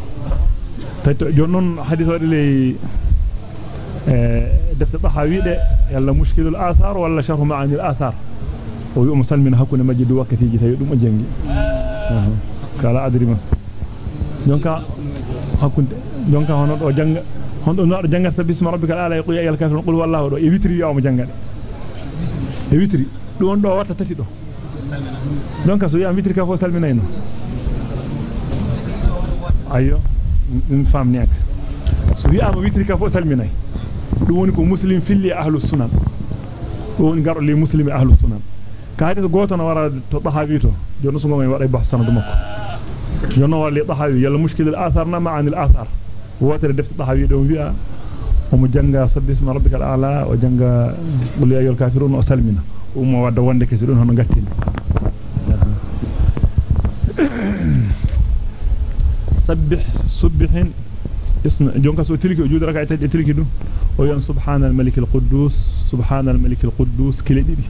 tati jonnon hadith wadi le eh defte tahawi de yalla mushkilul athar walla sharh ma'ani al athar o wi musalmin hakuna majidu wakatiji tawi dum o jangi kala adri mas jonka hakkunde jonka hono do janga hondo no do jangata bismi rabbikal ala yaqul ya ayyuhal kafirun qul wallahu do e witri yawma jangade e witri don do watta tati do jonka so ya witri ka fo salminayno ayo min famni ak so wi ama witri ka fo salminay dum woni ko muslim filli ahlus sunan do woni gardo li muslimi ahlus sunan kaade to goto na wara to dahabi to jonno so ngomay wada bahs sanadu makko jonno wali dahabi yalla mushkil al athar na ma'an al athar wotere defte dahabi do wi'a o mo janga sabbisma rabbikal a'la o janga qul ya ayyuhal kafirun o salmina o mo wadda wonde kesi don hono gattini sabbih subbihin isna jonka so tilki o judara kay tadde tilki dum o yon subhanal malikil quddus subhanal malikil quddus kile didi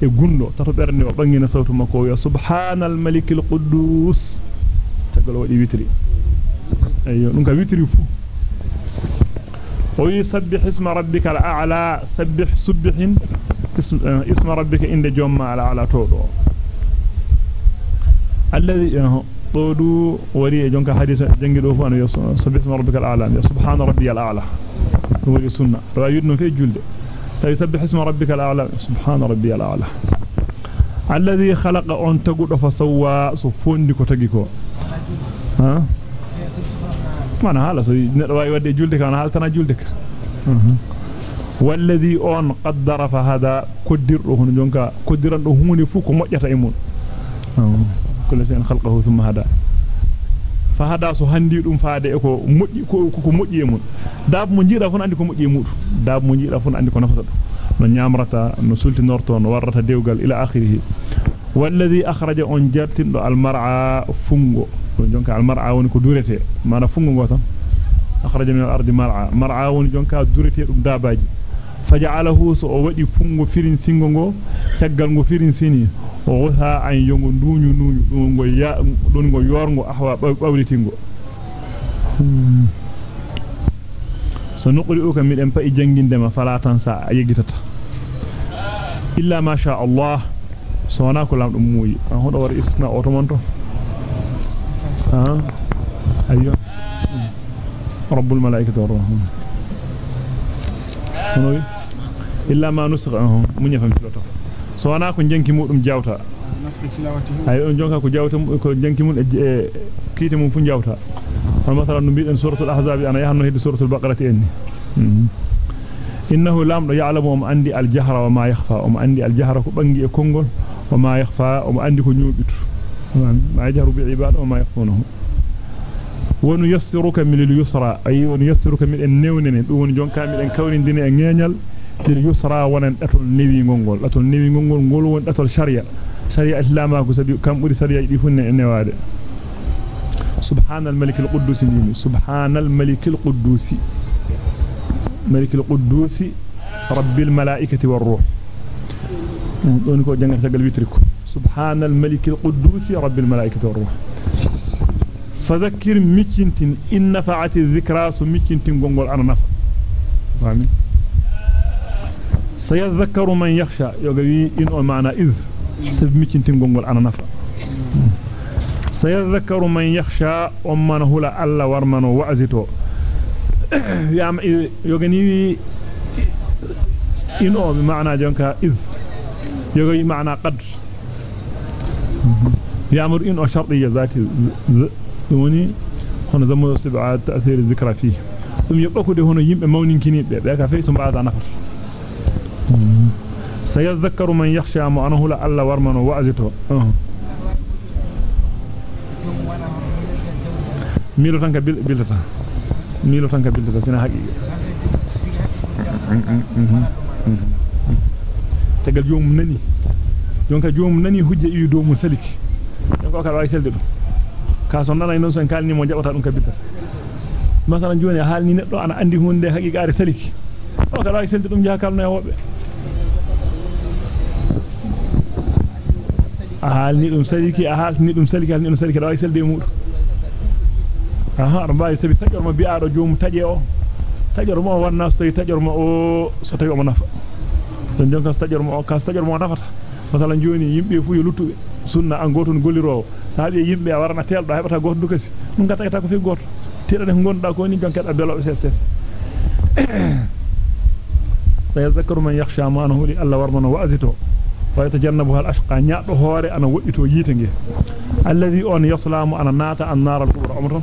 e gundo tato bernde o bangina sawtu makko yo subhanal malikil quddus tagal wadi witri ayo dum ka witri fu o yusabbih isma rabbikal a'la sabbih subbihin ala todo alladhi todo wari e jonka hadith jangido fu an yo sabbih isma rabbikal a'la ya subhana rabbiyal a'la wari sunna rawi no fe julde سيسبح اسم ربك الأعلى سبحان ربي الأعلى الذي خلق أن تقول فسوى صفون كتجيكو ها أنا هلا سوي نرواي ودي جلدك أنا هل تنا جلدك والذي أن قدر فهذا قدر هنا جونكا قدر أن هوني فوق مجة إيمون كل شيء خلقه ثم هذا fahada so handi dum faade e ko moddi ko ko moddi e mun dab mo jira fon andi ko moddi e mudu dab mo jira fon andi ko nafata no nyamrata no sultinorto no warrata dewgal ila akhirih walladhi akhraja on jartindo al mar'a fungo jonka al mar'a faja'alahu so o wadi fungo firin singo go caggal go firin sini o wota an yongo nduñu nuñu dum go ya don go yorgo ahwa bawlitingo so nuqri o kam miden pa e jangindema fala tan sa yegitata illa ma sha Allah so wana ko lamdo muuyi an hodo war istisna o to monto ah ayyo rabbul malaikati war rahman hono illa ma munya fam filoto so wana ko janki mudum jawta ay on jonka ko jawta ko janki mun e kiite mun fu jawta on masalan no biiden suratul ahzab ana yahno hedi suratul baqarati enni innahu lamdo ya'lamu um andi al jahra wa ma yakhfa um andi al jahra ko bangi e kongol wa ma yakhfa um andi ko nyubitu ma jahru bi ibad wa ma yakhfunahu wonu yassiruka min al yusra ay wonu yassiruka min en newnene dum woni jonka mi den kawrindine e ngeñal til yusra wonen datol newi ngongol datol newi ngongol ngol won datol sharia sharia islama ko sabi kam buri sharia di funne e newade subhanal malik al quddus ni subhanal malik al quddus malik al quddus rabbil malaikati war ruh don ko jangata tagal witriko subhanal malik al quddus rabbil malaikati war ruh فذكر مكنتين إن نفعت الذكرى سمكنتين قنقل أنا نفع فاهمين سيذكر من يخشى. يقول إنه معنى إذ. سب مكنتين قنقل أنا نفع. سيذكر من يخشى ومن هو لألا ورمن وعزته يقول إنه بمعنى جنك إذ. يقول معنى قدر. يأمر إنه شرطية ذاتي. doni hono zamu sib'a ta'thir dhikra fi dum yobbakude hono yimbe mawninkinibe be ka fey so baada nafata sayadhakkaru man yakhsha ma anahu la alla warmano wa'zito milo tanka bilata milo tanka bilata sina haqiqa tagal jomum nani jonka jomum nani hujja ii do mu saliki jonka kala way selde dum kaso nana non sen kalni mo jabata dum kabitata masalan joni halni neddo ana andi hunde haqiqaare saliki o kala ay selde dum jaha kalno e wobbe halni dum saliki a halni dum saliki halni dum saliki ay selde mudu aha arba sabi tajor mo bi'ado joomu taje o tajor mo wanna so tawi tajor mo o so tawi o nafa don jonka tajor mo ka tajor mo nafata masala joni yimbe fu yo luttube sunna an goto gollirowo saabi yimbe a warna teldo hebata goto dukasi dum gata ta ko fi goto tidade gonda ko ni jonka da belo ses ses sayazakkaru man yakhsha ma anahu li alla warmana wa yatajannabuha فايت جنبها الأشقى. نعطه هوري أنا وقته ييتنجي. الذي أن يسلام أنا نات النار الكبرى. عمره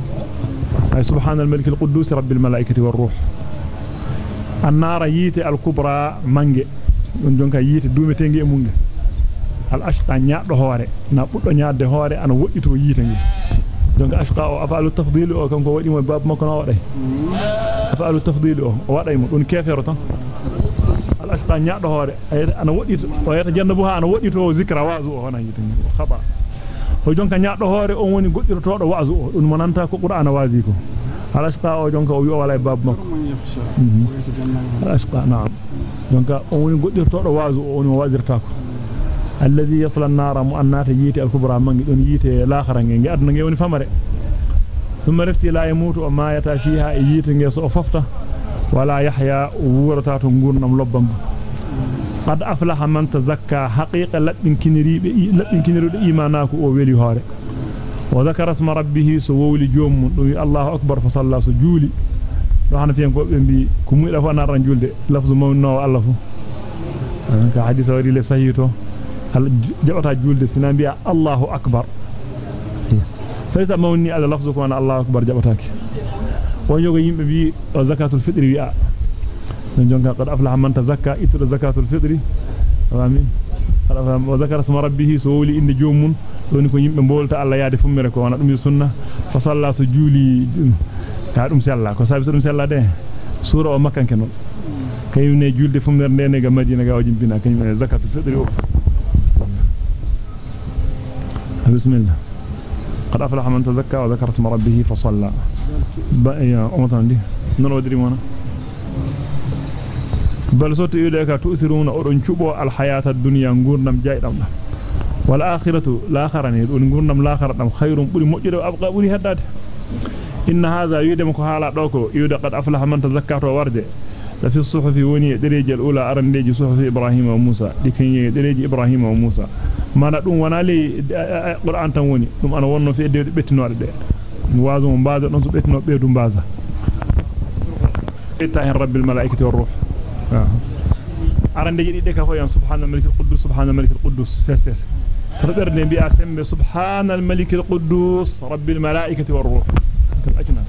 أي سبحان الملك القدوس رب الملائكة والروح. النار ييت الكبرى منجي. ونجنك ييت دومتنجي منجي. الأشقى نعطه هوري. نعطه نعطه هوري أنا وقته ييتنجي. دونك أشقى افعل التفضيل أو كان كو ودي مو باب ما كنا وداي افعل التفضيل أو. وداي مو. دون كيفرتو al-ashqa nyaado hoore ana wodito o yata jannabuha ana wodito zikra wazu o hona yite khaba o jonka nyaado hoore on woni goddirtodo wazu o dun monanta ko qur'ana wazi ko al-ashqa o jonka o wi o wala bab makko al-ashqa na'am jonka on woni goddirtodo wazu o woni wazirta ko alladhi yasla an-nara mu'annata yiti al-kubra mangi don yite laakhara nge aduna nge woni famare thumma rafti la yamutu wa ma yata fiha e yite nge so fofta man tazakka haqiqa labbin kiniribe labbin kiniribe imanako o weli hore wa zakara isma rabbih so wowli jomum do Allahu akbar fa salla so juuli do hana fiyen ko be bi ko muida fa naran julde lafzu mawno Allah fu ka hadith wari le sahito hal jabata julde sina biya Allahu akbar faysa mawni ala lafzu ko Allahu akbar jabataki won yogo yimbe bi zakatul fitri wi'a don jonka qad aflaha man tazakka itu zakatul fitri amin wa zakara isma rabbih so woli inde joomun doni ko yimbe bolta Allah yaade fummere ko wana dum sunna fa salla so juuli ka dum sella ko sabi so dum sella de sura o makkanke non kayum ne julde fummere ndene ga madina ga wajin bina kanyum ne zakatul fitri o bismillah قد أفلح من تزكى وذكر اسم ربه فصلى يا أمتان دي نرو دري مانا بل صوت إليك تؤثرون أرن شبو الحياة الدنيا نغورنم جايدام والآخرة الآخرة نغورنم الآخرة خير بولي مؤجد وأبقى بولي هداد إن هذا يدم كحالا دوكو يود قد أفلح من تزكى ورده لفي الصحف وني دريج الأولى أرنديج صحف إبراهيم وموسى لكي دريج إبراهيم وموسى qur'an tan woni. Dum ana wonno fi de bettinoode de war ruh arande jidi de ka fo yan subhanal malikil quddus subhanal malikil quddus ses ses tarberde bi asembe subhanal malikil quddus rabbil malaikati war ruh kan ajna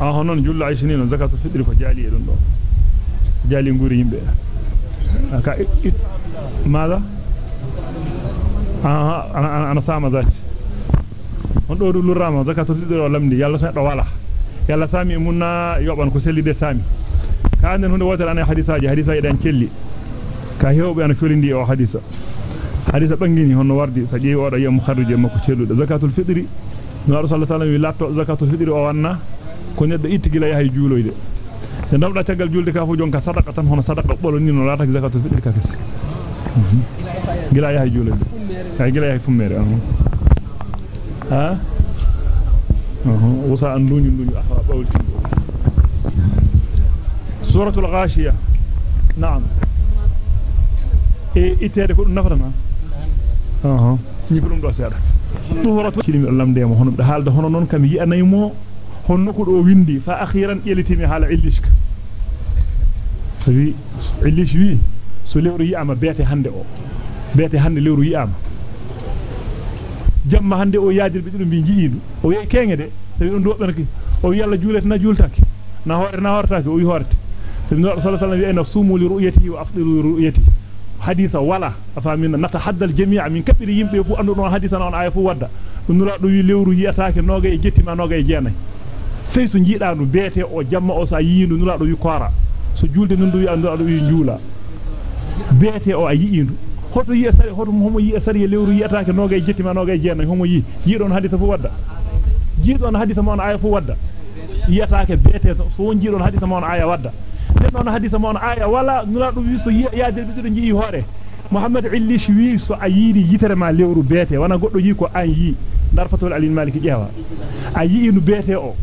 ah honon jullu aysinin zakatul fitri ko jali e don do jali nguri yimbe ka ماذا ah ana ana sama zati on do dul rama zakatul fitr o lamdi yalla sa do wala yalla sami munna yoban ko sellide sami kaanden hunde wotere ana hadisaaji hadisaaji dan kelli ka hewbe ana folindi o hadisa hadisa bangini honno wardi sa jeewi odo yam kharrije makko cellude zakatul fitri no rasul sallallahu alaihi wasallam zakatul fitri o wanna ko neddo ittigila yahay juuloyde se ndamda tagal julde ka fu jonka sadaqa tan hono sadaqa bolo ni no laata zakatul fitri ka kess gila yahay juuloyde سوره الغاشيه نعم duhuratu kilimi lamde mo hono be halda hono non kam yi anaymo honno ko do windi fa akhiran elitimi hala illishka sabi illish wi so lewru yi ama bete hande o bete hande lewru yi ama jamma hande o yaadir be dum bi jiidu o yeyi kenge de tawi dum do benaki o yalla juulete na juultaki na hoore na hortaki o wi horte sabi no sallallahu alaihi wasallam wi ayna sumu li ru'yati wa afdilu ru'yati haditha wala afamina natahadda al jami' min kabiri yimbe fu andu don haditha non aya fu wadda dum nura do wi lewru yiyataake noga e jettima noga e jeenay fey so jiida dum beete o jamma o sa yiindu nura do wi kora so juulde nun do wi andu do wi juula beete o a yiindu hoto yi sari hoto homo yi sari lewru yiyataake noga e jettima noga e jeenay homo yi yiidon haditha fu wadda jiidon haditha mon aya fu wadda yiyataake beete so won jiidon haditha mon aya wadda den on haditha mon aya wala nula do wi so yaade be jii hore muhammad illish wi so a yiidi yitere ma lewru beete wana goddo yi ko an yi dar fatol alil maliki jeewa a yi no bete o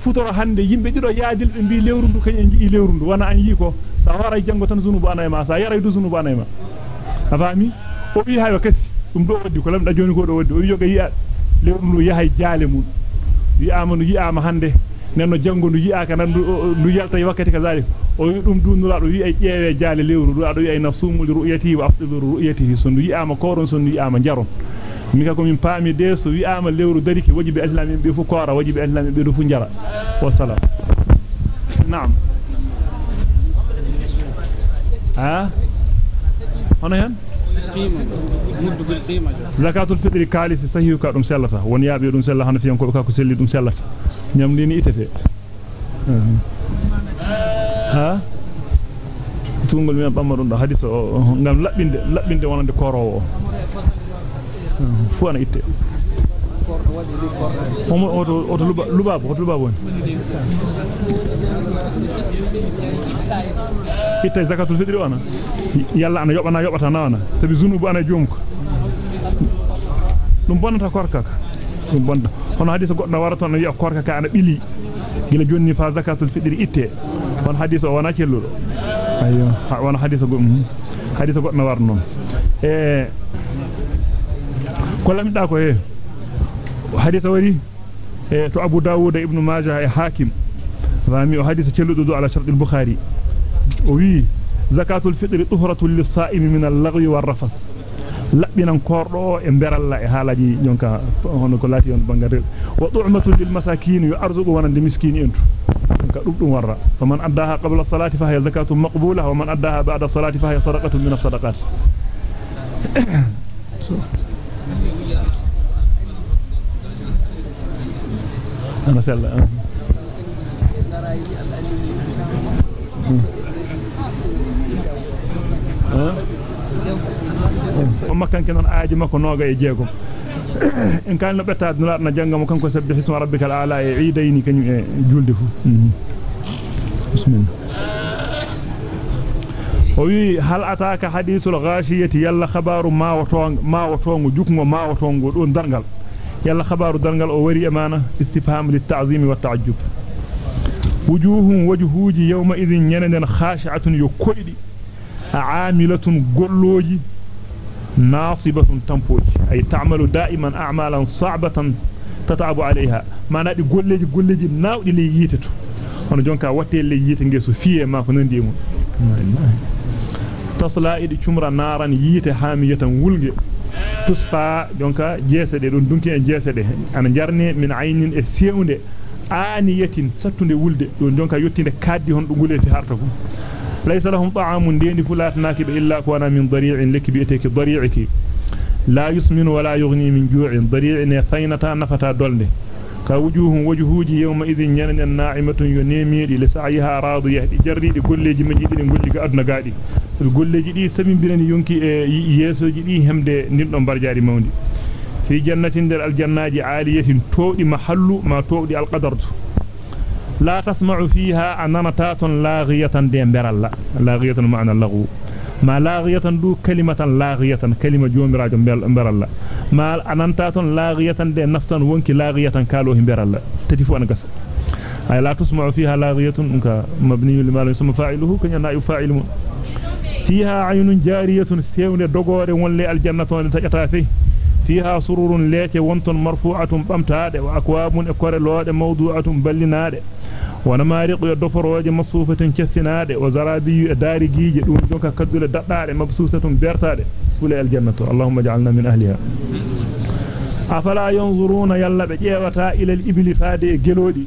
futoro hande yimbe dido yaadil be bi lewru ndu kany jii lewru ndu wana an yi ko sa wara jango zunubu anay ma sa yara du zunubu anay ma afami o wi hayo kasi dum do waddi ko lamda joni ko do waddi o wi yoga yi'a lewru ndu yahay jaale mun wi amanu yi'ama hande nenno jango ndu yi'aka nan ndu yalta wakkati ka zalik o wi dum dunura do wi ay ƴeewe jaale lewru do ado wi ay nafsumul ru'yatihi wa afdalu ru'yatihi so ndu yi'ama koron so ndu yi'ama jaron mika ko min paami de so wi'ama lewru dariki wajibi islamin be fu koora wajibi islamin be do fu jara wa salam na'am ha hono hen zakatul fitri kalisi sahihu ka dum sellata won yaabe dum sella hana fiyan ko ka ko selli dum sellata nyamdi ni itete ha tungol mi bamma dum do hadith o ngam labbinde labbinde wonande korowo fu ana itte homo oto oto luba lubabo oto lubabo itta zakatul fitri ona yalla ana yobana yobata nawana sabi zunubu ana jomko dum bonnata korka dum bonda hono hadith goddo warato no wi'a korka ka ana bili. Gila jonni fa zakatul fitri itte on hadith wana celludo ayo. Wana hadith go hadith goddo warno. E ko lamda ko e. Hadith wari e to abu dawud ibn majah e hakim فامي أحاديث تشلد على شرط البخاري. وي زكاة الفطر طهرة للصائم من اللغو والرفث. لبن كوردو امبر الله حالاجي نونكا هونو كلاتي اون بانغار وطعمة للمساكين يرزق ونا المسكين انت دوبدوم ورا فمن أداها قبل الصلاة فهي زكاة مقبولة ومن أداها بعد الصلاة فهي صدقة من الصدقات. أنا سلام أه. أمك كان كنا عاجي ما كنا قاعد يجيكم. إن كان نبتة نلار نجنا ما كان كسب بحسم ربك الأعلى عيديني كان إيه، جلده. بسم الله. وي هل أتاك حديث الغاشية؟ يلا خبر ما وطون ما وطون وجوكم ما وطون ودرنجل يلا خبر درنجل أوري أمانة استفهام للتعظيم والتعجب. Wujuhum wajhuji yawma idhin yananden khashi'atun yukoydi aamilatun golloji ناصبة تنبوج أي تعمل دائما أعمالا صعبة تتعب عليها ما نادي قولي قولي ناودي لي ييتتو hono jonka watte le yite ngeso fiye ma ko nandi mun tasla idi chumra naran yite hamiyatan wulge tusqa jonka jeese de don dunki en jeese de ana jarne min aynin e sewnde aniyatin sattunde wulde don jonka yottinde kaddi hon dum gulesi harta fu laysa lahum ta'amun deni fulatnaki be illa ko ana min dari'in laki bi eteki dari'iki la yusminu wala yughni min ju'in dari'in faynata nafata dolde ka wujuhum wajhuji yawma idhin yanan na'imatun yunemi li sa'yiha radiyah di jarridi golleji majidi di golli ga aduna gaadi golleji di samimbirani yonki e yesoji di hemde nindo barjaari mawdi fi jannatin der aljannaji aliyatin toodi mahallu ma toodi alqadartu la tasma'u fiha ananatatan laghiyatan de beralla laghiyatan ma'na laghu ma laghiyatan du kalimatan laghiyatan kalima jomirajo beralla ma anantatan laghiyatan de nafsan wonki laghiyatan kalo himberalla tati fu an gasa ay la tasma'u fiha laghiyatun ka mabni lima la yusma fa'iluhu kanya na yufa'ilu fiha aynun jariyatun sewnde dogore wonle aljannatun tajata fi فيها سرور ليتي وانتن مرفوعة بامتاد وأكواب أكوار الواد موضوعة بلناد ونمارق يدفر واجه مصفوفة كثناد وزرابي داري جيجي دون جنك كدل الدقار مبسوسة بيرتاد فلا الجنة. اللهم اجعلنا من أهلها. أفلا ينظرون يلا بجيوتا إلى الإبل فادي جلودي.